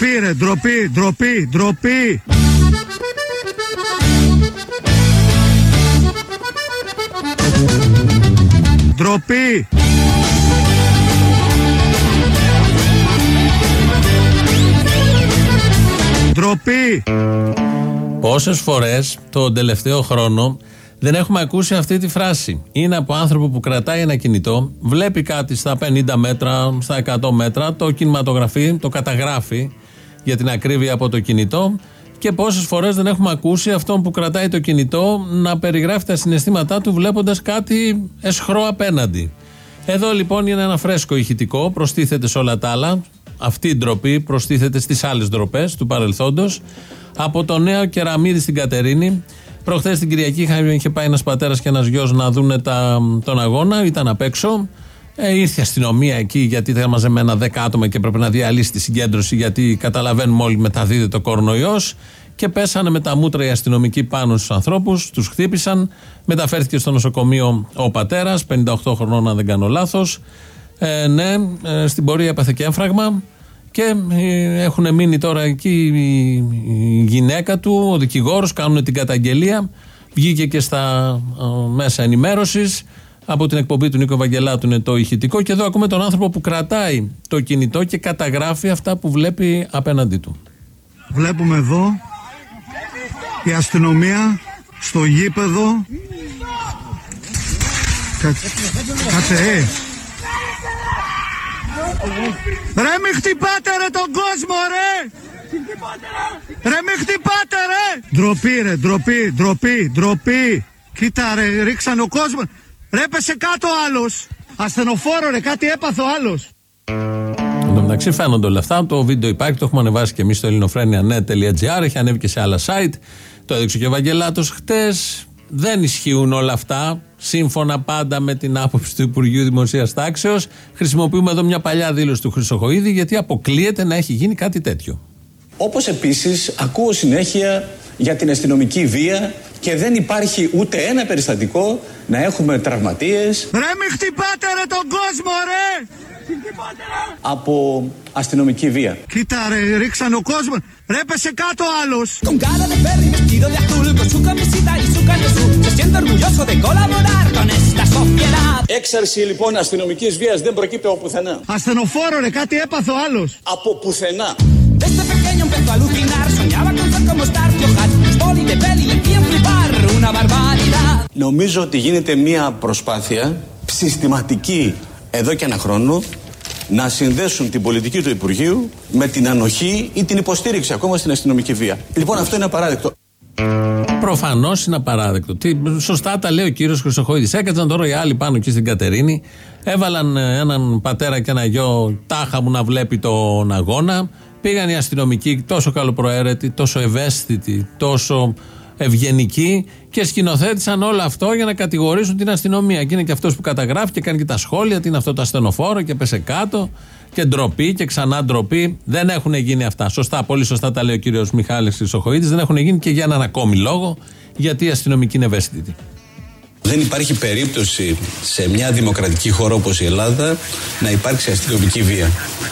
Ντροπή ρε, ντροπή, ντροπή, ντροπή. Ντροπή. Ντροπή. Πόσες φορές τον τελευταίο χρόνο δεν έχουμε ακούσει αυτή τη φράση; Είναι από άνθρωπο που κρατάει ένα κινητό, βλέπει κάτι στα 50 μέτρα, στα 100 μέτρα, το κινηματογραφεί, το καταγράφει για την ακρίβεια από το κινητό και πόσες φορές δεν έχουμε ακούσει αυτόν που κρατάει το κινητό να περιγράφει τα συναισθήματά του βλέποντας κάτι εσχρό απέναντι. Εδώ λοιπόν είναι ένα φρέσκο ηχητικό, προστίθεται σε όλα τα άλλα. Αυτή η ντροπή προστίθεται στις άλλες ντροπές του παρελθόντος. Από το νέο κεραμίδι στην Κατερίνη. Προχθές την Κυριακή είχε πάει ένας πατέρας και ένας γιος να δουν τον αγώνα, ήταν απ' έξω. Ε, ήρθε η αστυνομία εκεί γιατί ήταν μαζεμένα 10 άτομα και έπρεπε να διαλύσει τη συγκέντρωση γιατί καταλαβαίνουμε όλοι μεταδίδεται το κορονοϊός. Και πέσανε με τα μούτρα οι αστυνομικοί πάνω στους ανθρώπους, τους χτύπησαν. Μεταφέρθηκε στο νοσοκομείο ο πατέρας, 58 χρονών, αν δεν κάνω λάθος. Ε, ναι, ε, στην πορεία έπαθε και έμφραγμα. Και ε, έχουν μείνει τώρα εκεί η γυναίκα του, ο δικηγόρος, κάνουν την καταγγελία. Βγήκε και στα ε, μέσα ενημέρωσης. Από την εκπομπή του Νίκο Βαγγελάτου είναι το ηχητικό. Και εδώ ακούμε τον άνθρωπο που κρατάει το κινητό και καταγράφει αυτά που βλέπει απέναντί του. Βλέπουμε εδώ η αστυνομία στο γήπεδο. Κάτσε, ε. Ρε μη χτυπάτε ρε τον κόσμο ρε! Ρε μη χτυπάτε ρε! Ντροπή ρε, ντροπή, ντροπή, ντροπή. Κοίτα ρε, ρίξανε ο κόσμος. Ρε πέσε κάτω άλλος. Ασθενοφόρο ρε, κάτι έπαθε ο άλλος. Εν τω μεταξύ φαίνονται όλα αυτά. Το βίντεο υπάρχει, το έχουμε ανεβάσει και εμείς στο ελληνοφρένια.net.gr. Έχει ανέβει και σε άλλα site. Το έδειξε και ο Βαγγελάτο χτες. Δεν ισχύουν όλα αυτά. Σύμφωνα πάντα με την άποψη του Υπουργείου Δημοσίας Τάξεως, χρησιμοποιούμε εδώ μια παλιά δήλωση του Χρυσοχοίδη γιατί αποκλείεται να έχει γίνει κάτι τέτοιο. Όπως επίσης ακούω συνέχεια για την αστυνομική βία και δεν υπάρχει ούτε ένα περιστατικό να έχουμε τραυματίες. Ρε μη χτυπάτε ρε τον κόσμο ρε! Από αστυνομική βία. Κοίτα ρε, ρίξαν ο κόσμο. Ρε πέσε κάτω άλλος. Έξαρση λοιπόν αστυνομικής βίας δεν προκύπτει από πουθενά. Ασθενοφόρο ρε, κάτι έπαθε ο άλλος. Από πουθενά. Νομίζω ότι γίνεται μια προσπάθεια συστηματική εδώ και ένα χρόνο να συνδέσουν την πολιτική του Υπουργείου με την ανοχή ή την υποστήριξη ακόμα στην αστυνομική βία. Λοιπόν, αυτό είναι απαράδεκτο. Προφανώς είναι απαράδεκτο. Τι, σωστά τα λέει ο κύριος Χρυσοχοίδης. Έκατσαν τώρα οι άλλοι πάνω εκεί στην Κατερίνη. Έβαλαν ε, έναν πατέρα και ένα γιο τάχα μου να βλέπει τον αγώνα. Πήγαν οι αστυνομικοί τόσο καλοπροαίρετοι, τόσο ευαίσθητοι, τόσο ευγενικοί και σκηνοθέτησαν όλο αυτό για να κατηγορήσουν την αστυνομία. Και είναι και αυτός που καταγράφει και κάνει και τα σχόλια, τι είναι αυτό το ασθενοφόρο και πέσε κάτω και ντροπή και ξανά ντροπή. Δεν έχουν γίνει αυτά. Σωστά, πολύ σωστά τα λέει ο κύριος Μιχάλης Χρυσοχοίδης. Δεν έχουν γίνει και για έναν ακόμη λόγο, γιατί η αστυνομική είναι ευαίσθητη. Δεν υπάρχει περίπτωση σε μια δημοκρατική χώρα όπως η Ελλάδα να υπάρξει αστυνομική βία.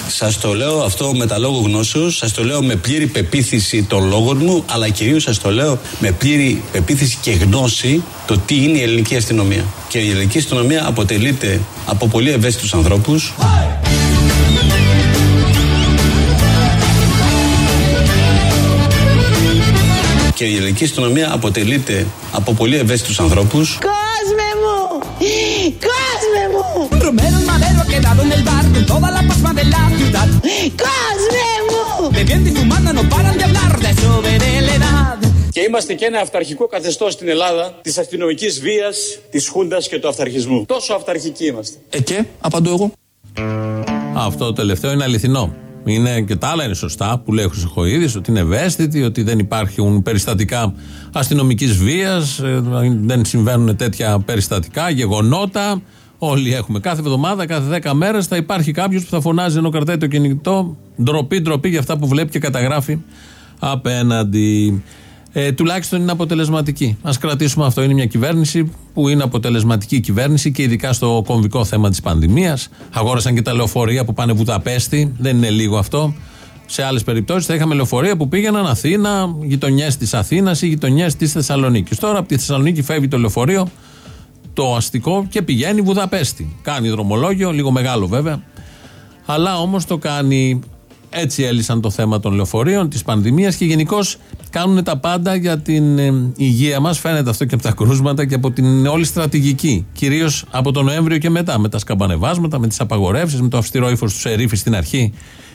Σας το λέω αυτό με τα λόγω γνώσεως, σας το λέω με πλήρη πεποίθηση των λόγων μου, αλλά κυρίως σας το λέω με πλήρη πεποίθηση και γνώση το τι είναι η ελληνική αστυνομία. Και η ελληνική αστυνομία αποτελείται από πολύ ευαίσθητους ανθρώπους. Και η ελληνική αστυνομία αποτελείται από πολύ ευαίσθητους ανθρώπους. ¡Cosme μου! ¡Cosme μου! Romero Madero ha quedado en el bar con toda la pasma de la ciudad. ¡Cosme μου! Bebiendo y fumando no paran de hablar de eso de la edad. Και είμαστε και ένα αυταρχικό καθεστώς στην Ελλάδα της αστυνομικής βίας, της Χούντας και του αυταρχισμού. Τόσο αυταρχικοί είμαστε. Ε, και, απαντώ εγώ. Αυτό το τελευταίο είναι αληθινό. Είναι και τα άλλα είναι σωστά που λέει ο Χρυσοχοίδης, ότι είναι ευαίσθητοι, ότι δεν υπάρχουν περιστατικά αστυνομικής βίας, δεν συμβαίνουν τέτοια περιστατικά, γεγονότα. Όλοι έχουμε. Κάθε εβδομάδα, κάθε 10 μέρες θα υπάρχει κάποιος που θα φωνάζει ενώ κρατάει το κινητό. Ντροπή, ντροπή για αυτά που βλέπει και καταγράφει απέναντι. Ε, τουλάχιστον είναι αποτελεσματική. Α κρατήσουμε αυτό. Είναι μια κυβέρνηση που είναι αποτελεσματική κυβέρνηση και ειδικά στο κομβικό θέμα της πανδημίας. Αγόρασαν και τα λεωφορεία που πάνε Βουδαπέστη. Δεν είναι λίγο αυτό. Σε άλλες περιπτώσεις θα είχαμε λεωφορεία που πήγαιναν Αθήνα, γειτονιές της Αθήνας ή γειτονιές της Θεσσαλονίκης. Τώρα από τη Θεσσαλονίκη φεύγει το λεωφορείο, το αστικό και πηγαίνει Βουδαπέστη. Κάνει δρομολόγιο, λίγο μεγάλο βέβαια. Αλλά όμως το κάνει. Έτσι έλυσαν το θέμα των λεωφορείων, της πανδημίας και γενικώ κάνουν τα πάντα για την ε, υγεία μας. Φαίνεται αυτό και από τα κρούσματα και από την όλη στρατηγική. Κυρίως από τον Νοέμβριο και μετά. Με τα σκαμπανεβάσματα, με τις απαγορεύσεις, με το αυστηρό ύφος του Σερίφη στην αρχή,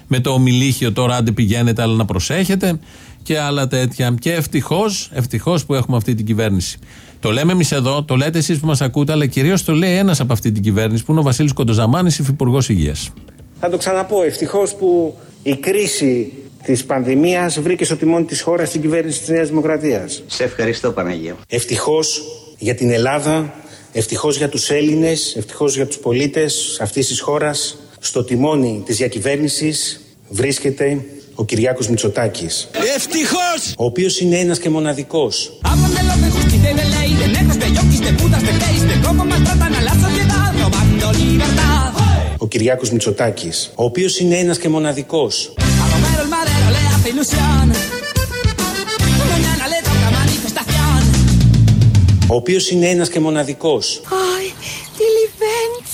με το ομιλίχιο τώρα άντε πηγαίνετε, αλλά να προσέχετε και άλλα τέτοια. Και ευτυχώς, ευτυχώς που έχουμε αυτή την κυβέρνηση. Το λέμε εμείς εδώ, το λέτε εσείς που μας ακούτε, αλλά κυρίως το λέει ένας από αυτή την κυβέρνηση που είναι ο Βασίλης Κοντοζαμάνης, υφυπουργός υγείας. Θα το ξαναπώ, ευτυχώς που η κρίση της πανδημίας βρήκε στο τιμόνι της χώρας την κυβέρνηση της Νέας Δημοκρατίας. Σε ευχαριστώ Παναγία. Ευτυχώς για την Ελλάδα, ευτυχώς για τους Έλληνες, ευτυχώς για τους πολίτες αυτής της χώρας, στο τιμόνι της διακυβέρνησης βρίσκεται ο Κυριάκος Μητσοτάκης. Ευτυχώς! Ο οποίος είναι ένας και μοναδικός. Ο Κυριακό Μητσοτάκης. Ο οποίος είναι ένας και μοναδικός. Ο οποίος είναι ένας και μοναδικός. Αϊ, τι λέμε,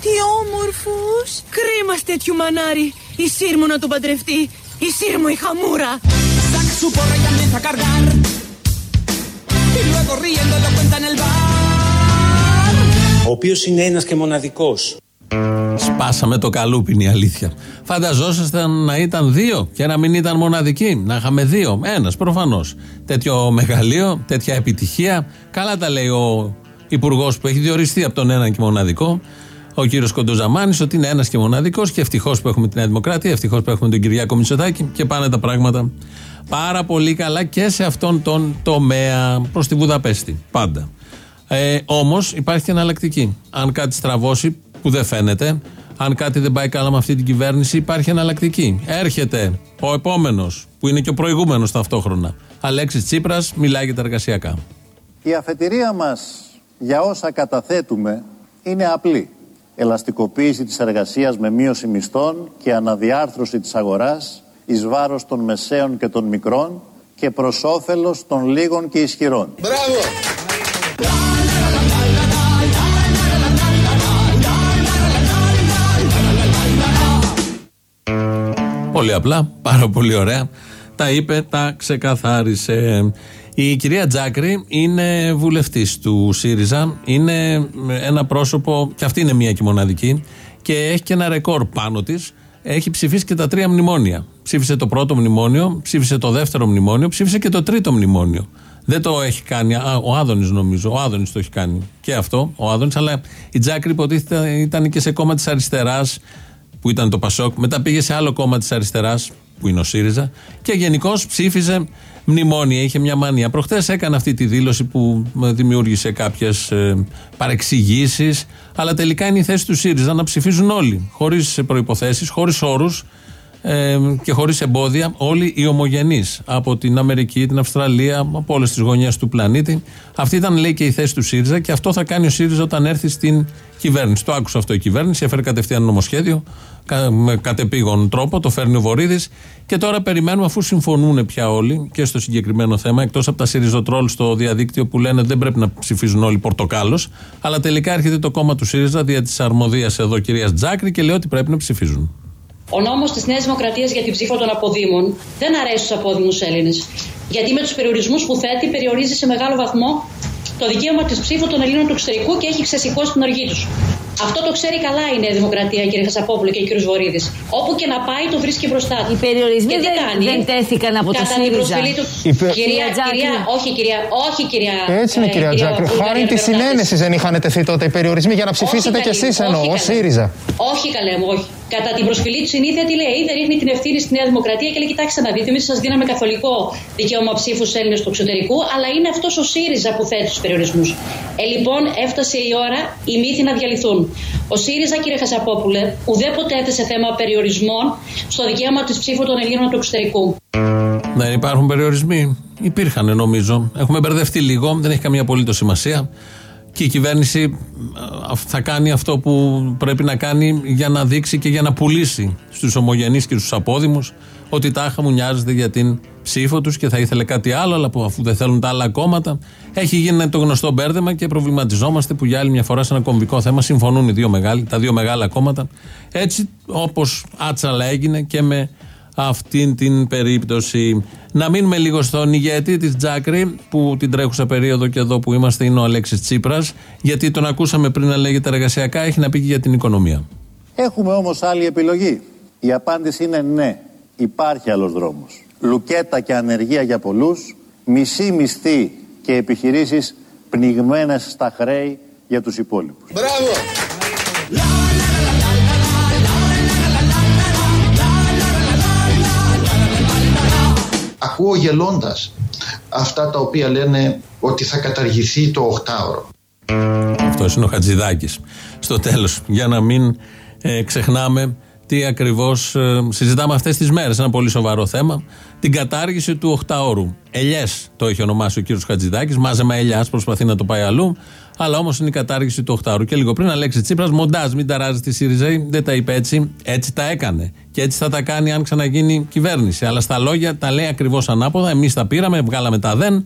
τι όμορφου. Κρίμα στέκειου μανάρι. Η Σύρμο να τον παντρευτεί, η Σύρμο η χαμούρα. Σαξούπο ρεγκαλιά θα λόγω Την ράγω ελβαρ. Ο οποίος είναι ένας και μοναδικός. Σπάσαμε το καλούπι, είναι η αλήθεια. Φανταζόσασταν να ήταν δύο και να μην ήταν μοναδική. Να είχαμε δύο. Ένας προφανώς. Τέτοιο μεγαλείο, τέτοια επιτυχία. Καλά τα λέει ο υπουργός που έχει διοριστεί από τον ένα και μοναδικό, ο κύριος Κοντοζαμάνης, ότι είναι ένας και μοναδικός και ευτυχώς που έχουμε τη Νέα Δημοκρατία, ευτυχώς που έχουμε τον Κυριάκο Μητσοτάκη και πάνε τα πράγματα πάρα πολύ καλά και σε αυτόν τον τομέα προς τη Βουδαπέστη. Πάντα. Ε, Όμως υπάρχει και εναλλακτική. Αν κάτι στραβώσει, που δεν φαίνεται, αν κάτι δεν πάει καλά με αυτή την κυβέρνηση, υπάρχει εναλλακτική. Έρχεται ο επόμενος, που είναι και ο προηγούμενος ταυτόχρονα. Αλέξης Τσίπρας, μιλάει για τα εργασιακά. Η αφετηρία μας για όσα καταθέτουμε είναι απλή. Ελαστικοποίηση της εργασίας με μείωση μισθών και αναδιάρθρωση της αγοράς εις βάρος των μεσαίων και των μικρών και προς όφελος των λίγων και ισχυρών. Πολύ απλά, πάρα πολύ ωραία. Τα είπε, τα ξεκαθάρισε. Η κυρία Τζάκρη είναι βουλευτής του ΣΥΡΙΖΑ. Είναι ένα πρόσωπο, και αυτή είναι μία και μοναδική, και έχει και ένα ρεκόρ πάνω της. Έχει ψηφίσει και τα τρία μνημόνια. Ψήφισε το πρώτο μνημόνιο, ψήφισε το δεύτερο μνημόνιο, ψήφισε και το τρίτο μνημόνιο. Δεν το έχει κάνει. Α, ο Άδωνης νομίζω. Ο Άδωνης το έχει κάνει. Και αυτό, ο Άδωνης. Αλλά η Τζάκρη υποτίθεται ήταν και σε κόμμα της αριστεράς που ήταν το Πασόκ. Μετά πήγε σε άλλο κόμμα της αριστεράς που είναι ο ΣΥΡΙΖΑ. Και γενικώς ψήφιζε μνημόνια. Είχε μια μανία. Προχθές έκανε αυτή τη δήλωση που δημιούργησε κάποιες παρεξηγήσεις. Αλλά τελικά είναι η θέση του ΣΥΡΙΖΑ να ψηφίζουν όλοι. Χωρίς προποθέσει, χωρίς όρους ε, και χωρίς εμπόδια όλοι οι ομογενείς από την Αμερική, την Αυστραλία, από όλες τις γωνιές του πλανήτη. Αυτή ήταν λέει και η θέση του ΣΥΡΙΖΑ και αυτό θα κάνει ο ΣΥΡΙΖΑ όταν έρθει στην κυβέρνηση. Το άκουσε αυτό η κυβέρνηση, έφερε κατευθείαν νομοσχέδιο κα- με κατεπήγον τρόπο, το φέρνει ο Βορύδης και τώρα περιμένουμε αφού συμφωνούν πια όλοι και στο συγκεκριμένο θέμα, εκτός από τα ΣΥΡΙΖΟΤΡΟΛ στο διαδίκτυο που λένε δεν πρέπει να ψηφίζουν όλοι πορτοκάλος, αλλά τελικά έρχεται το κόμμα του ΣΥΡΙΖΑ δια της αρμοδίας εδώ κυρίας Τζάκρη και λέει ότι πρέπει να ψηφίζουν. Ο νόμος της Νέας Δημοκρατίας για την ψήφο των αποδήμων δεν αρέσει στους απόδημους Έλληνες. Γιατί με τους περιορισμούς που θέτει, περιορίζει σε μεγάλο βαθμό το δικαίωμα της ψήφου των Ελλήνων του εξωτερικού και έχει ξεσηκώσει την οργή τους. Αυτό το ξέρει καλά η Νέα Δημοκρατία, κύριε Χασαπόπουλο και κύριος Βορύδης. Όπου και να πάει, το βρίσκει μπροστά του. Οι περιορισμοί Και τι δεν- κάνει; δεν τέθηκαν από το Κατά την ΣΥΡΙΖΑ. προσφυλή του. Οι πε- Κυρία, Κυρία Τζάκρη. κυρία, όχι κυρία, όχι κυρία. Έτσι είναι, ε, κυρία Τζάκρη. Βουλγαρία Χάρη τη Μπερνάτες. συνένεση δεν είχαν τεθεί τότε οι περιορισμοί για να ψηφίσετε Όχι κι καλέ, εσείς εννοώ, όχι ω καλέ. ΣΥΡΙΖΑ. Όχι καλέ μου, όχι. Κατά την προσφυλή του συνήθεια τι λέει, δεν ρίχνει την ευθύνη στη Νέα Δημοκρατία και λέει: Κοιτάξτε να δείτε, εμείς σας δίναμε καθολικό δικαίωμα ψήφους στου Έλληνες του εξωτερικού, αλλά είναι αυτός ο ΣΥΡΙΖΑ που θέτει τους περιορισμούς. Ε, λοιπόν, έφτασε η ώρα οι μύθοι να διαλυθούν. Ο ΣΥΡΙΖΑ, κύριε Χασαπόπουλε, ουδέποτε έθεσε θέμα περιορισμών στο δικαίωμα της ψήφου των Ελλήνων του εξωτερικού. Δεν υπάρχουν περιορισμοί. Υπήρχαν νομίζω. Έχουμε μπερδευτεί λίγο, δεν έχει καμία απολύτως σημασία. Και η κυβέρνηση ε, θα κάνει αυτό που πρέπει να κάνει για να δείξει και για να πουλήσει στους ομογενείς και στους απόδημους ότι τάχα μου νοιάζεται για την ψήφο τους και θα ήθελε κάτι άλλο, αλλά που αφού δεν θέλουν τα άλλα κόμματα, έχει γίνει το γνωστό μπέρδεμα και προβληματιζόμαστε που για άλλη μια φορά σε ένα κομβικό θέμα συμφωνούν οι δύο μεγάλοι, τα δύο μεγάλα κόμματα. Έτσι, όπως άτσαλα έγινε και με αυτήν την περίπτωση. Να μείνουμε λίγο στον ηγέτη της Τζάκρη, που την τρέχουσα περίοδο και εδώ που είμαστε είναι ο Αλέξης Τσίπρας, γιατί τον ακούσαμε πριν να λέγεται εργασιακά, έχει να πει και για την οικονομία. Έχουμε όμως άλλη επιλογή. Η απάντηση είναι ναι. Υπάρχει άλλος δρόμος. Λουκέτα και ανεργία για πολλούς, μισή μισθή και επιχειρήσεις πνιγμένες στα χρέη για τους υπόλοιπους. Μπράβο! Ακούω γελώντας αυτά τα οποία λένε ότι θα καταργηθεί το 8ωρο. Αυτός είναι ο Χατζηδάκης. Στο τέλος, για να μην ε, ξεχνάμε τι ακριβώς συζητάμε αυτές τις μέρες. Ένα πολύ σοβαρό θέμα. Την κατάργηση του 8ωρου. Ελιές το έχει ονομάσει ο κύριος Χατζηδάκης. Μάζεμα ελιά προσπαθεί να το πάει αλλού. Αλλά όμως είναι η κατάργηση του 8ωρου. Και λίγο πριν, Αλέξη Τσίπρας, μοντάζ, μην ταράζει τη ΣΥΡΙΖΑ. Δεν τα είπε έτσι. Έτσι τα έκανε. Και έτσι θα τα κάνει αν ξαναγίνει κυβέρνηση. Αλλά στα λόγια τα λέει ακριβώς ανάποδα. Εμείς τα πήραμε, βγάλαμε τα δεν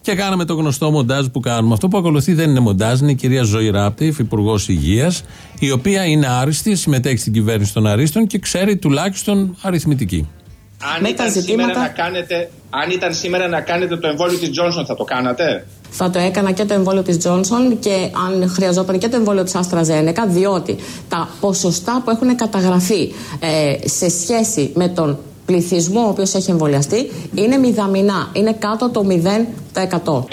και κάναμε το γνωστό μοντάζ που κάνουμε. Αυτό που ακολουθεί δεν είναι μοντάζ, είναι η κυρία Ζωή Ράπτη, υφυπουργός Υγείας, η οποία είναι άριστη, συμμετέχει στην κυβέρνηση των Αρίστων και ξέρει τουλάχιστον αριθμητική. Αν ήταν, σήμερα να κάνετε, αν ήταν σήμερα να κάνετε το εμβόλιο της Johnson θα το κάνατε; Θα το έκανα και το εμβόλιο της Johnson και αν χρειαζόταν και το εμβόλιο της AstraZeneca διότι τα ποσοστά που έχουν καταγραφεί ε, σε σχέση με τον πληθυσμού ο οποίος έχει εμβολιαστεί είναι μηδαμινά, είναι κάτω το 0%.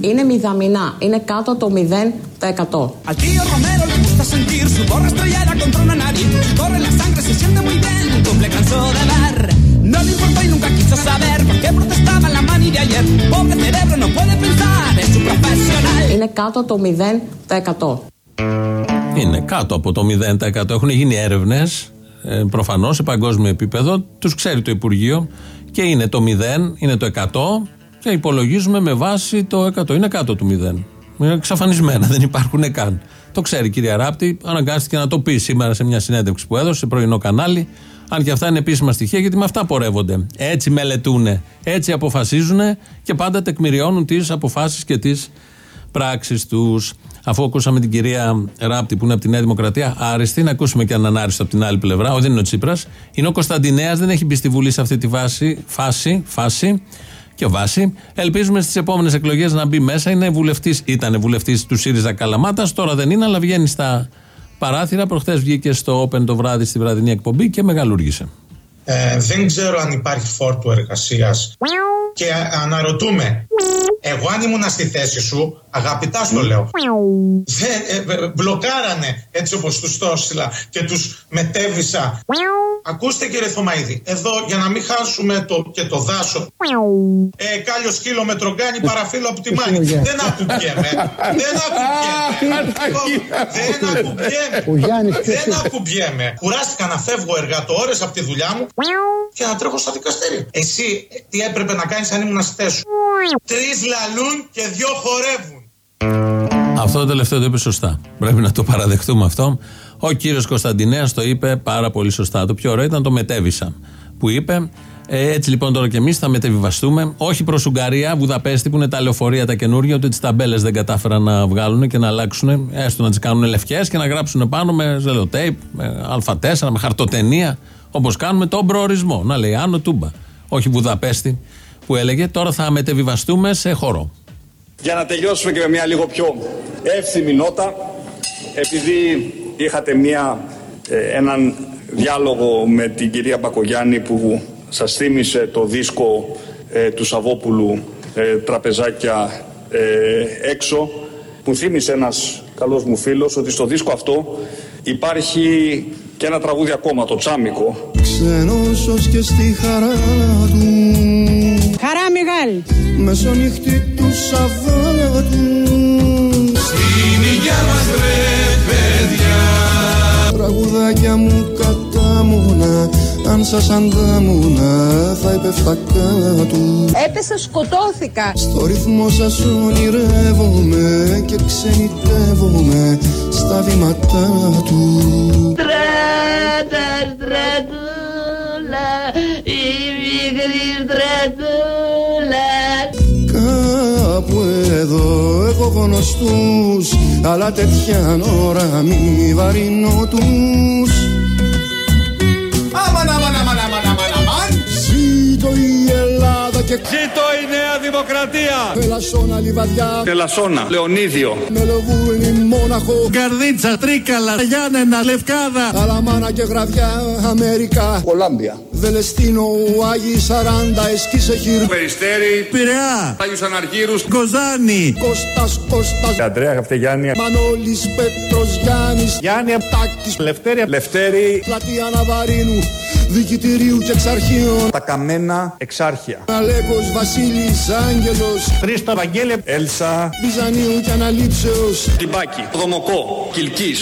Είναι μηδαμινά, είναι κάτω το 0%. No le importó y nunca quiso saber Είναι κάτω το 0%. Είναι κάτω από το 0%. Έχουν γίνει έρευνες ε, προφανώς σε παγκόσμιο επίπεδο. Τους ξέρει το Υπουργείο και είναι το 0, είναι το 100 και υπολογίζουμε με βάση το 100. Είναι κάτω του 0. Είναι εξαφανισμένα, δεν υπάρχουν καν. Το ξέρει η κυρία Ράπτη, αναγκάστηκε να το πει σήμερα σε μια συνέντευξη που έδωσε σε πρωινό κανάλι. Αν και αυτά είναι επίσημα στοιχεία, γιατί με αυτά πορεύονται. Έτσι μελετούν, έτσι αποφασίζουν και πάντα τεκμηριώνουν τις αποφάσεις και τις πράξεις τους. Αφού ακούσαμε την κυρία Ράπτη που είναι από τη Νέα Δημοκρατία, άριστη, να ακούσουμε και έναν άριστο από την άλλη πλευρά. Ο, δεν είναι ο Τσίπρας. Είναι ο Κωνσταντινέας, δεν έχει μπει στη Βουλή σε αυτή τη βάση, φάση, φάση και ο Βάση. Ελπίζουμε στις επόμενες εκλογές να μπει μέσα. Είναι βουλευτής, ήταν βουλευτής του ΣΥΡΙΖΑ Καλαμάτας, τώρα δεν είναι, αλλά βγαίνει στα παράθυρα. Προχθές βγήκε στο Open το βράδυ στη βραδινή εκπομπή και μεγαλούργησε. Ε, δεν ξέρω αν υπάρχει φόρτο εργασίας. Και αναρωτούμε, εγώ αν ήμουν στη θέση σου, αγαπητά στο λέω, δεν, ε, ε, μπλοκάρανε έτσι όπως τους το έστειλα και τους μετέβησα. Ακούστε κύριε Θωμαίδη, εδώ για να μην χάσουμε το, και το δάσο, ε, κάλιο σκύλο με τρογκάνι παραφύλλο από τη μάνη. δεν ακουμπιέμαι. δεν ακουμπιέμαι. δεν ακουμπιέμαι. δεν ακουμπιέμαι. Κουράστηκα να φεύγω εργατόρες από τη δουλειά μου και να τρέχω στα δικαστήρια. Εσύ τι έπρεπε να κάνεις αν ήμουν στη θέση σου; Τρεις λαλούν και δυο χορεύουν. Αυτό το τελευταίο το είπε σωστά. Πρέπει να το παραδεχτούμε αυτό. Ο κύριος Κωνσταντινέας το είπε πάρα πολύ σωστά. Το πιο ωραίο ήταν το μετέβησα που είπε. Ε, έτσι λοιπόν τώρα και εμείς θα μετεβιβαστούμε. Όχι προς Ουγγαρία, Βουδαπέστη που είναι τα λεωφορεία τα καινούργια, ότι τις ταμπέλες δεν κατάφεραν να βγάλουν και να αλλάξουν. Έστω να τις κάνουν λευκές και να γράψουν πάνω με ζελοτέιπ, με Α4, με χαρτοτενία. Όπως κάνουμε τον προορισμό. Να λέει Άνω Τούμπα. Όχι Βουδαπέστη που έλεγε. Τώρα θα μετεβιβαστούμε σε χώρο. Για να τελειώσουμε και με μια λίγο πιο εύθυμη νότα, επειδή είχατε μια, ε, έναν διάλογο με την κυρία Μπακογιάννη που σας θύμισε το δίσκο ε, του Σαββόπουλου ε, «Τραπεζάκια έξω», που θύμισε ένας καλός μου φίλος ότι στο δίσκο αυτό υπάρχει και ένα τραγούδι ακόμα, το Τσάμικο. Ξενός και στη χαρά του. Χαρά μεγάλη Μεσονύχτη του Σαββάτου. Στην υγεία μας ρε παιδιά. Τραγουδάκια μου κατά μόνα Αν σαν σαντάμουνα θα έπεφτα κάτω. Έπεσα, σκοτώθηκα. Στο ρυθμό σας ονειρεύομαι και ξενιτεύομαι στα βήματά του. Στράτα, στρατούλα, η μικρή στρατούλα Κάπου εδώ έχω γνωστούς αλλά τέτοια ώρα μη βαρύνω τους και Ζήτω η Νέα Δημοκρατία. Πελασσόνα λιβαδιά. Τελασσόνα, Λεωνίδιο, με Λεβούνι Μόναχο. Καρδίτσα, Τρίκαλα, Γιάννενα, Λευκάδα. Καλαμάνα και Γραδιά Αμερικά. Κολάμπια, Δελεστίνο Άγιοι Σαράντα Εσκίσε Χίρ Περιστέρη, Πειραιά, Άγιους Αναργύρους, Κοζάνη, Κώστας Κώστας. Αντρέα Χαυτεγιάννη, Μανώλης Πέτρος Γιάννης. Γιάννη, Τάκης. Λευτέρη, Λευτέρη, Πλατεία Ναβαρίνου Διοικητηρίου και Εξαρχείων. Τα καμένα εξάρχεια. Αλέκος Βασίλης Άγγελος. Χρήστο, Βαγγέλη, Έλσα, Βυζανίου και Αναλήψεως. Τυμπάκη, Δομοκό, Κιλκής,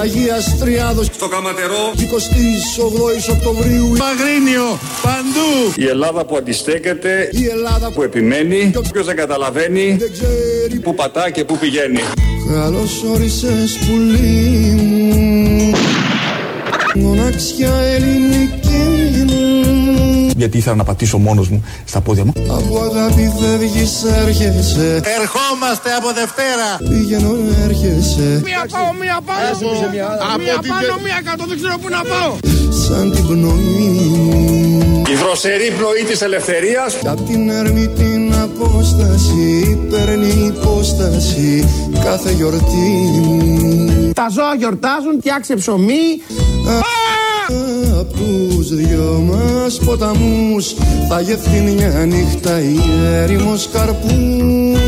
Αγίας Τριάδος. Στο Καματερό, 28 Οκτωβρίου. Παγρίνιο, παντού. η Ελλάδα που αντιστέκεται, Η Ελλάδα που επιμένει, ποιος δεν καταλαβαίνει, δεν ξέρει. που πατά και που πηγαίνει. Καλώς όρισες πουλί μου. Μοναξιά ελληνική μου Γιατί ήθελα να πατήσω μόνος μου στα πόδια μου. Από αγάπη φεύγεις έρχεσαι Ερχόμαστε από Δευτέρα. Πηγαίνω έρχεσαι Μία πάω, μία πάω. Μία πάνω, μία κάτω, δεν ξέρω πού να πάω. Σαν την πνοή μου Η δροσερή πνοή της ελευθερίας Κι απ' την έρμη την απόσταση Παίρνει υπόσταση κάθε γιορτή μου Τα ζώα γιορτάζουν, φτιάξε ψωμί. Απ' τους δυο μας ποταμούς Θα γευθεί μια νύχτα η έρημος καρπούς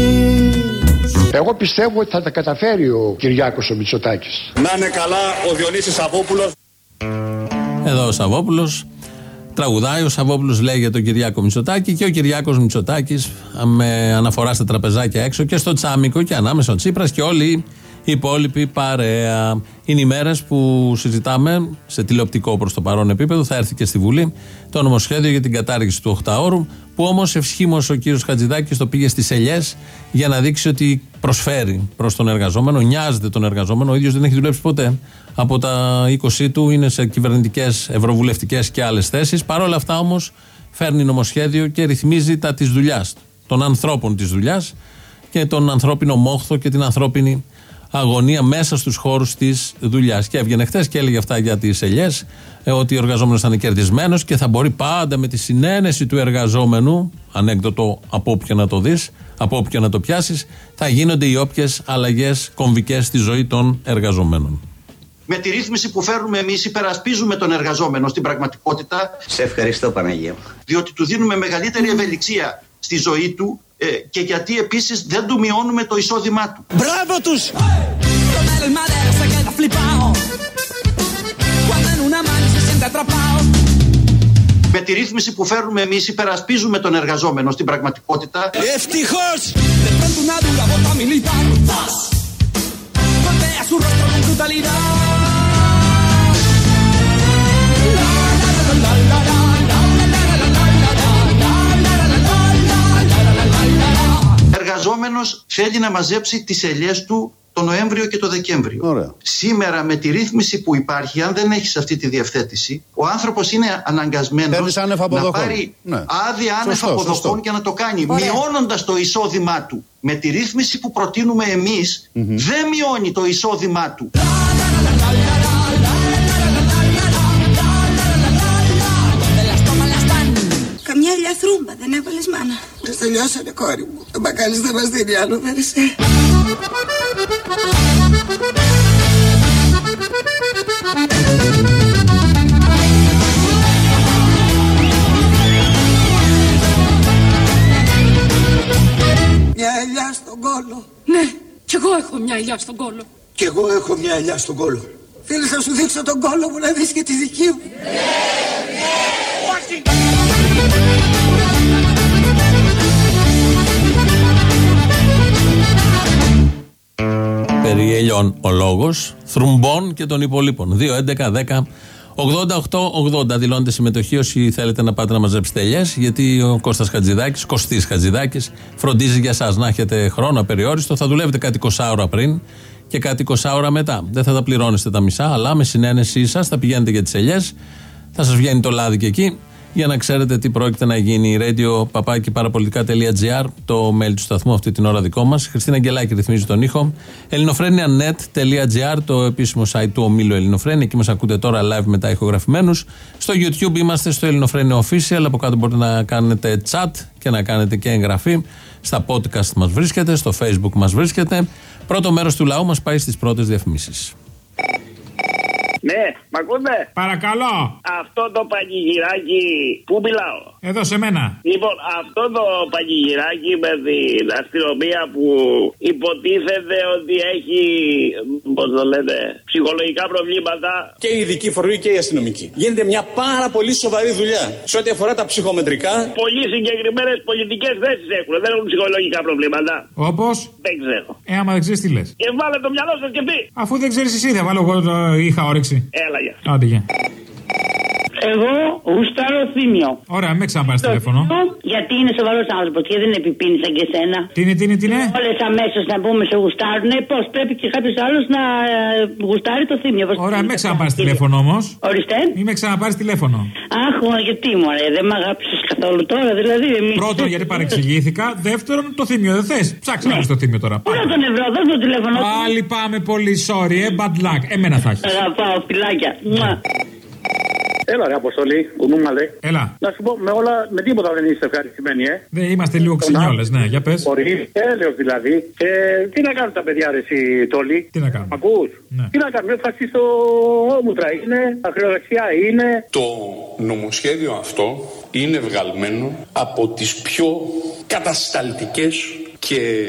Εγώ πιστεύω ότι θα τα καταφέρει ο Κυριάκος ο Μητσοτάκης. Να είναι καλά ο Διονύσης Σαββόπουλος. Εδώ ο Σαββόπουλος. Τραγουδάει, ο Σαββόπουλος λέει για τον Κυριάκο Μητσοτάκη και ο Κυριάκος Μητσοτάκης με αναφορά στα τραπεζάκια έξω και στο Τσάμικο και ανάμεσα ο Τσίπρας και όλοι οι υπόλοιποι παρέα. Είναι οι μέρες που συζητάμε σε τηλεοπτικό προς το παρόν επίπεδο. Θα έρθει και στη Βουλή το νομοσχέδιο για την κατάργηση του 8ωρου. Που όμως ευσχήμω ο κύριος Χατζηδάκης το πήγε στις ελιές για να δείξει ότι προσφέρει προς τον εργαζόμενο, νοιάζεται τον εργαζόμενο. Ο ίδιος δεν έχει δουλέψει ποτέ. Από τα 20 του είναι σε κυβερνητικές, ευρωβουλευτικές και άλλες θέσεις. Παρ' όλα αυτά όμως φέρνει νομοσχέδιο και ρυθμίζει τα της δουλειάς, των ανθρώπων της δουλειάς και τον ανθρώπινο μόχθο και την ανθρώπινη αγωνία μέσα στους χώρους της δουλειάς. Και έβγαινε χθες και έλεγε αυτά για τις ελιές, ότι ο εργαζόμενο θα είναι κερδισμένος και θα μπορεί πάντα με τη συνένεση του εργαζόμενου, ανέκδοτο από όποια να το δεις, από όποια να το πιάσεις, θα γίνονται οι όποιες αλλαγές κομβικές στη ζωή των εργαζομένων. Με τη ρύθμιση που φέρνουμε εμείς, υπερασπίζουμε τον εργαζόμενο στην πραγματικότητα, Σε ευχαριστώ Παναγία μου. διότι του δίνουμε μεγαλύτερη ευελιξία στη ζωή του ε, και γιατί επίσης δεν του μειώνουμε το εισόδημά του. Μπράβο τους! Con él el madero se queda flipado. Cuando en una mano se siente atrapado. Με τη ρύθμιση που φέρνουμε εμείς, υπερασπίζουμε τον εργαζόμενο στην πραγματικότητα. Ευτυχώς! Εργαζόμενος θέλει να μαζέψει τις ελιές του το Νοέμβριο και το Δεκέμβριο. Σήμερα με τη ρύθμιση που υπάρχει, αν δεν έχεις αυτή τη διευθέτηση, ο άνθρωπος είναι αναγκασμένος Παίρνεις άνευ να αποδοχών. πάρει Ναι. άδεια άνευ Σωστό, αποδοχών σωστό. και να το κάνει, Ωραία. μειώνοντας το εισόδημά του. Με τη ρύθμιση που προτείνουμε εμείς, δεν μειώνει το εισόδημά του. Καμιά ηλιά θρούμπα δεν έβαλες μάνα. Μας τελειώσανε κόρη μου. Ο μπακάλις δεν μας δίνει άλλο βερεσέ. Μια ελιά στον κόλο. Ναι, κι εγώ έχω μια ηλιά στον κόλο. Κι εγώ έχω μια ελιά στον κόλο. Θέλεις να σου δείξω τον κόλο μου να δεις και τη δική μου. Περί ελιών ο λόγος, θρουμπών και των υπολείπων. 2, 11, 10, 88-80 δηλώνετε συμμετοχή όσοι θέλετε να πάτε να μαζέψετε ελιές, γιατί ο Κώστας Χατζηδάκης, Κωστής Χατζηδάκης, φροντίζει για εσά να έχετε χρόνο απεριόριστο. Θα δουλεύετε κάτι 20 ώρα πριν και κάτι 20 ώρα μετά. Δεν θα τα πληρώνεστε τα μισά, αλλά με συνένεσή σας θα πηγαίνετε για τις ελιές, θα σας βγαίνει το λάδι και εκεί για να ξέρετε τι πρόκειται να γίνει. Radio παπάκι παραπολιτικά.gr, το mail του σταθμού αυτή την ώρα δικό μας. Χριστίνα Αγγελάκη ρυθμίζει τον ήχο. ελληνοφρένια.net.gr, το επίσημο site του ομίλου Ελληνοφρένια. Εκεί μας ακούτε τώρα live μετά ηχογραφημένους. Στο YouTube είμαστε στο Ελληνοφρένια Official. Από κάτω μπορείτε να κάνετε chat και να κάνετε και εγγραφή. Στα podcast μας βρίσκεται, στο Facebook μας βρίσκεται. Πρώτο μέρος του λαού μας πάει στις πρώτες διαφημίσεις. Ναι, μ' ακούτε. Παρακαλώ. Αυτό το πανηγυράκι. Πού μιλάω; Εδώ σε μένα. Λοιπόν, αυτό το πανηγυράκι με την αστυνομία που υποτίθεται ότι έχει. Πώς το λέτε. Ψυχολογικά προβλήματα. Και η ειδική φορμή και η αστυνομική. Γίνεται μια πάρα πολύ σοβαρή δουλειά. Σε ό,τι αφορά τα ψυχομετρικά. Πολύ συγκεκριμένες πολιτικές θέσεις έχουν. Δεν έχουν ψυχολογικά προβλήματα. Όπως; Δεν ξέρω. Ε, άμα δεν ξέρεις τι λες. Και βάλε το μυαλό σας και πει. Αφού δεν ξέρεις εσύ, θα βάλω εγώ το είχα όρεξη. Έλα, για. Άντε, γεια. Εγώ γουστάρω θύμιο. Ωραία, μην ξαναπάρει τηλέφωνο. Γιατί είναι σοβαρός άνθρωπος και δεν επιπίνει σαν και σένα. Τι είναι, τι είναι, τι είναι; Όλες αμέσως να πούμε σε γουστάρουν. Πώς πρέπει και κάποιος άλλος να ε, γουστάρει το θύμιο. Πώς Ωραία, μην ξαναπάρει τηλέφωνο όμως. Ορίστε. Μην με ξαναπάρει τηλέφωνο. Αχ, μα γιατί μου δεν με αγάπησες καθόλου τώρα, δηλαδή. Εμείς... Πρώτον, γιατί παρεξηγήθηκα. Δεύτερον, το θύμιο δεν θες. Ψάξε να βρει το θύμιο τώρα. Πού τον ευρώ, δώσ' το τηλέφωνο. Πάλι πάμε πολύ, sorry, ε, bad luck. Εμένα θα έχεις. Αγαπάω, φυλάκια. Έλα, ρε Αποστολή, κουνούμαλε. Έλα. Να σου πω, με, όλα, με τίποτα δεν είστε ευχαριστημένοι, ε. Δεν είμαστε λίγο ξυνιόλε, ναι, για πες. Μπορεί, έλεος δηλαδή. Και τι να κάνουν τα παιδιά, ρε, εσύ, Τόλι; Τι να κάνουν; Ακούς; Ναι. Τι να κάνουν, φασίστο όμουτρα είναι, ακροδεξιά είναι. Το νομοσχέδιο αυτό είναι βγαλμένο από τις πιο κατασταλτικές και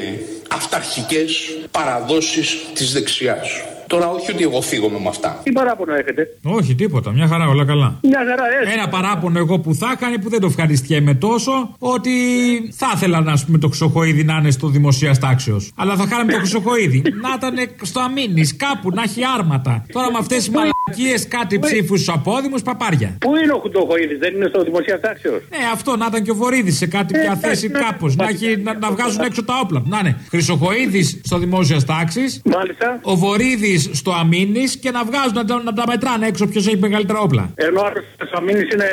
αυταρχικές παραδόσεις της δεξιάς. Τώρα όχι ότι εγώ φύγομαι με αυτά. Τι παράπονο έχετε; Όχι, τίποτα. Μια χαρά, όλα καλά. Μια χαρά, έτσι. Ένα παράπονο εγώ που θα έκανε που δεν το ευχαριστιέμαι τόσο ότι θα ήθελα να πούμε το Χρυσοχοίδη να είναι στο δημοσίας τάξεως. Αλλά θα χάραμε το Χρυσοχοίδη. να ήταν στο αμήνης, κάπου, να έχει άρματα. Τώρα με αυτές τις μαλακίες κάτι ψήφους στους απόδημους παπάρια. Πού είναι ο Χρυσοχοίδη, δεν είναι στο δημοσίας τάξεως; Ναι, αυτό να ήταν και ο Βορύδης σε κάτι πια θέση κάπως. Να, να, να βγάζουν έξω τα όπλα. Να είναι Χρυσοχοίδης στο δημόσιας τάξης. Μάλιστα. Ο Βορύδης στο αμήνη και να βγάζουν να, τα- να τα μετράνε έξω ποιο έχει μεγαλύτερα όπλα. Ενώ ο Αμήνη είναι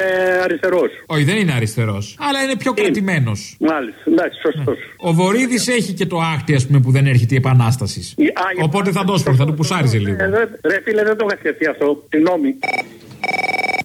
αριστερό. Όχι, δεν είναι αριστερό. Αλλά είναι πιο κρατημένο. Μάλιστα, εντάξει, σωστό. Ο Βορύδη έχει και το άχτη, α πούμε, που δεν έρχεται η επανάσταση. Οπότε θα το σπρώχνει, θα του πουσάριζε λίγο. Ε, ρε- Ρε φίλε, δεν το είχα σκεφτεί αυτό. Συγγνώμη.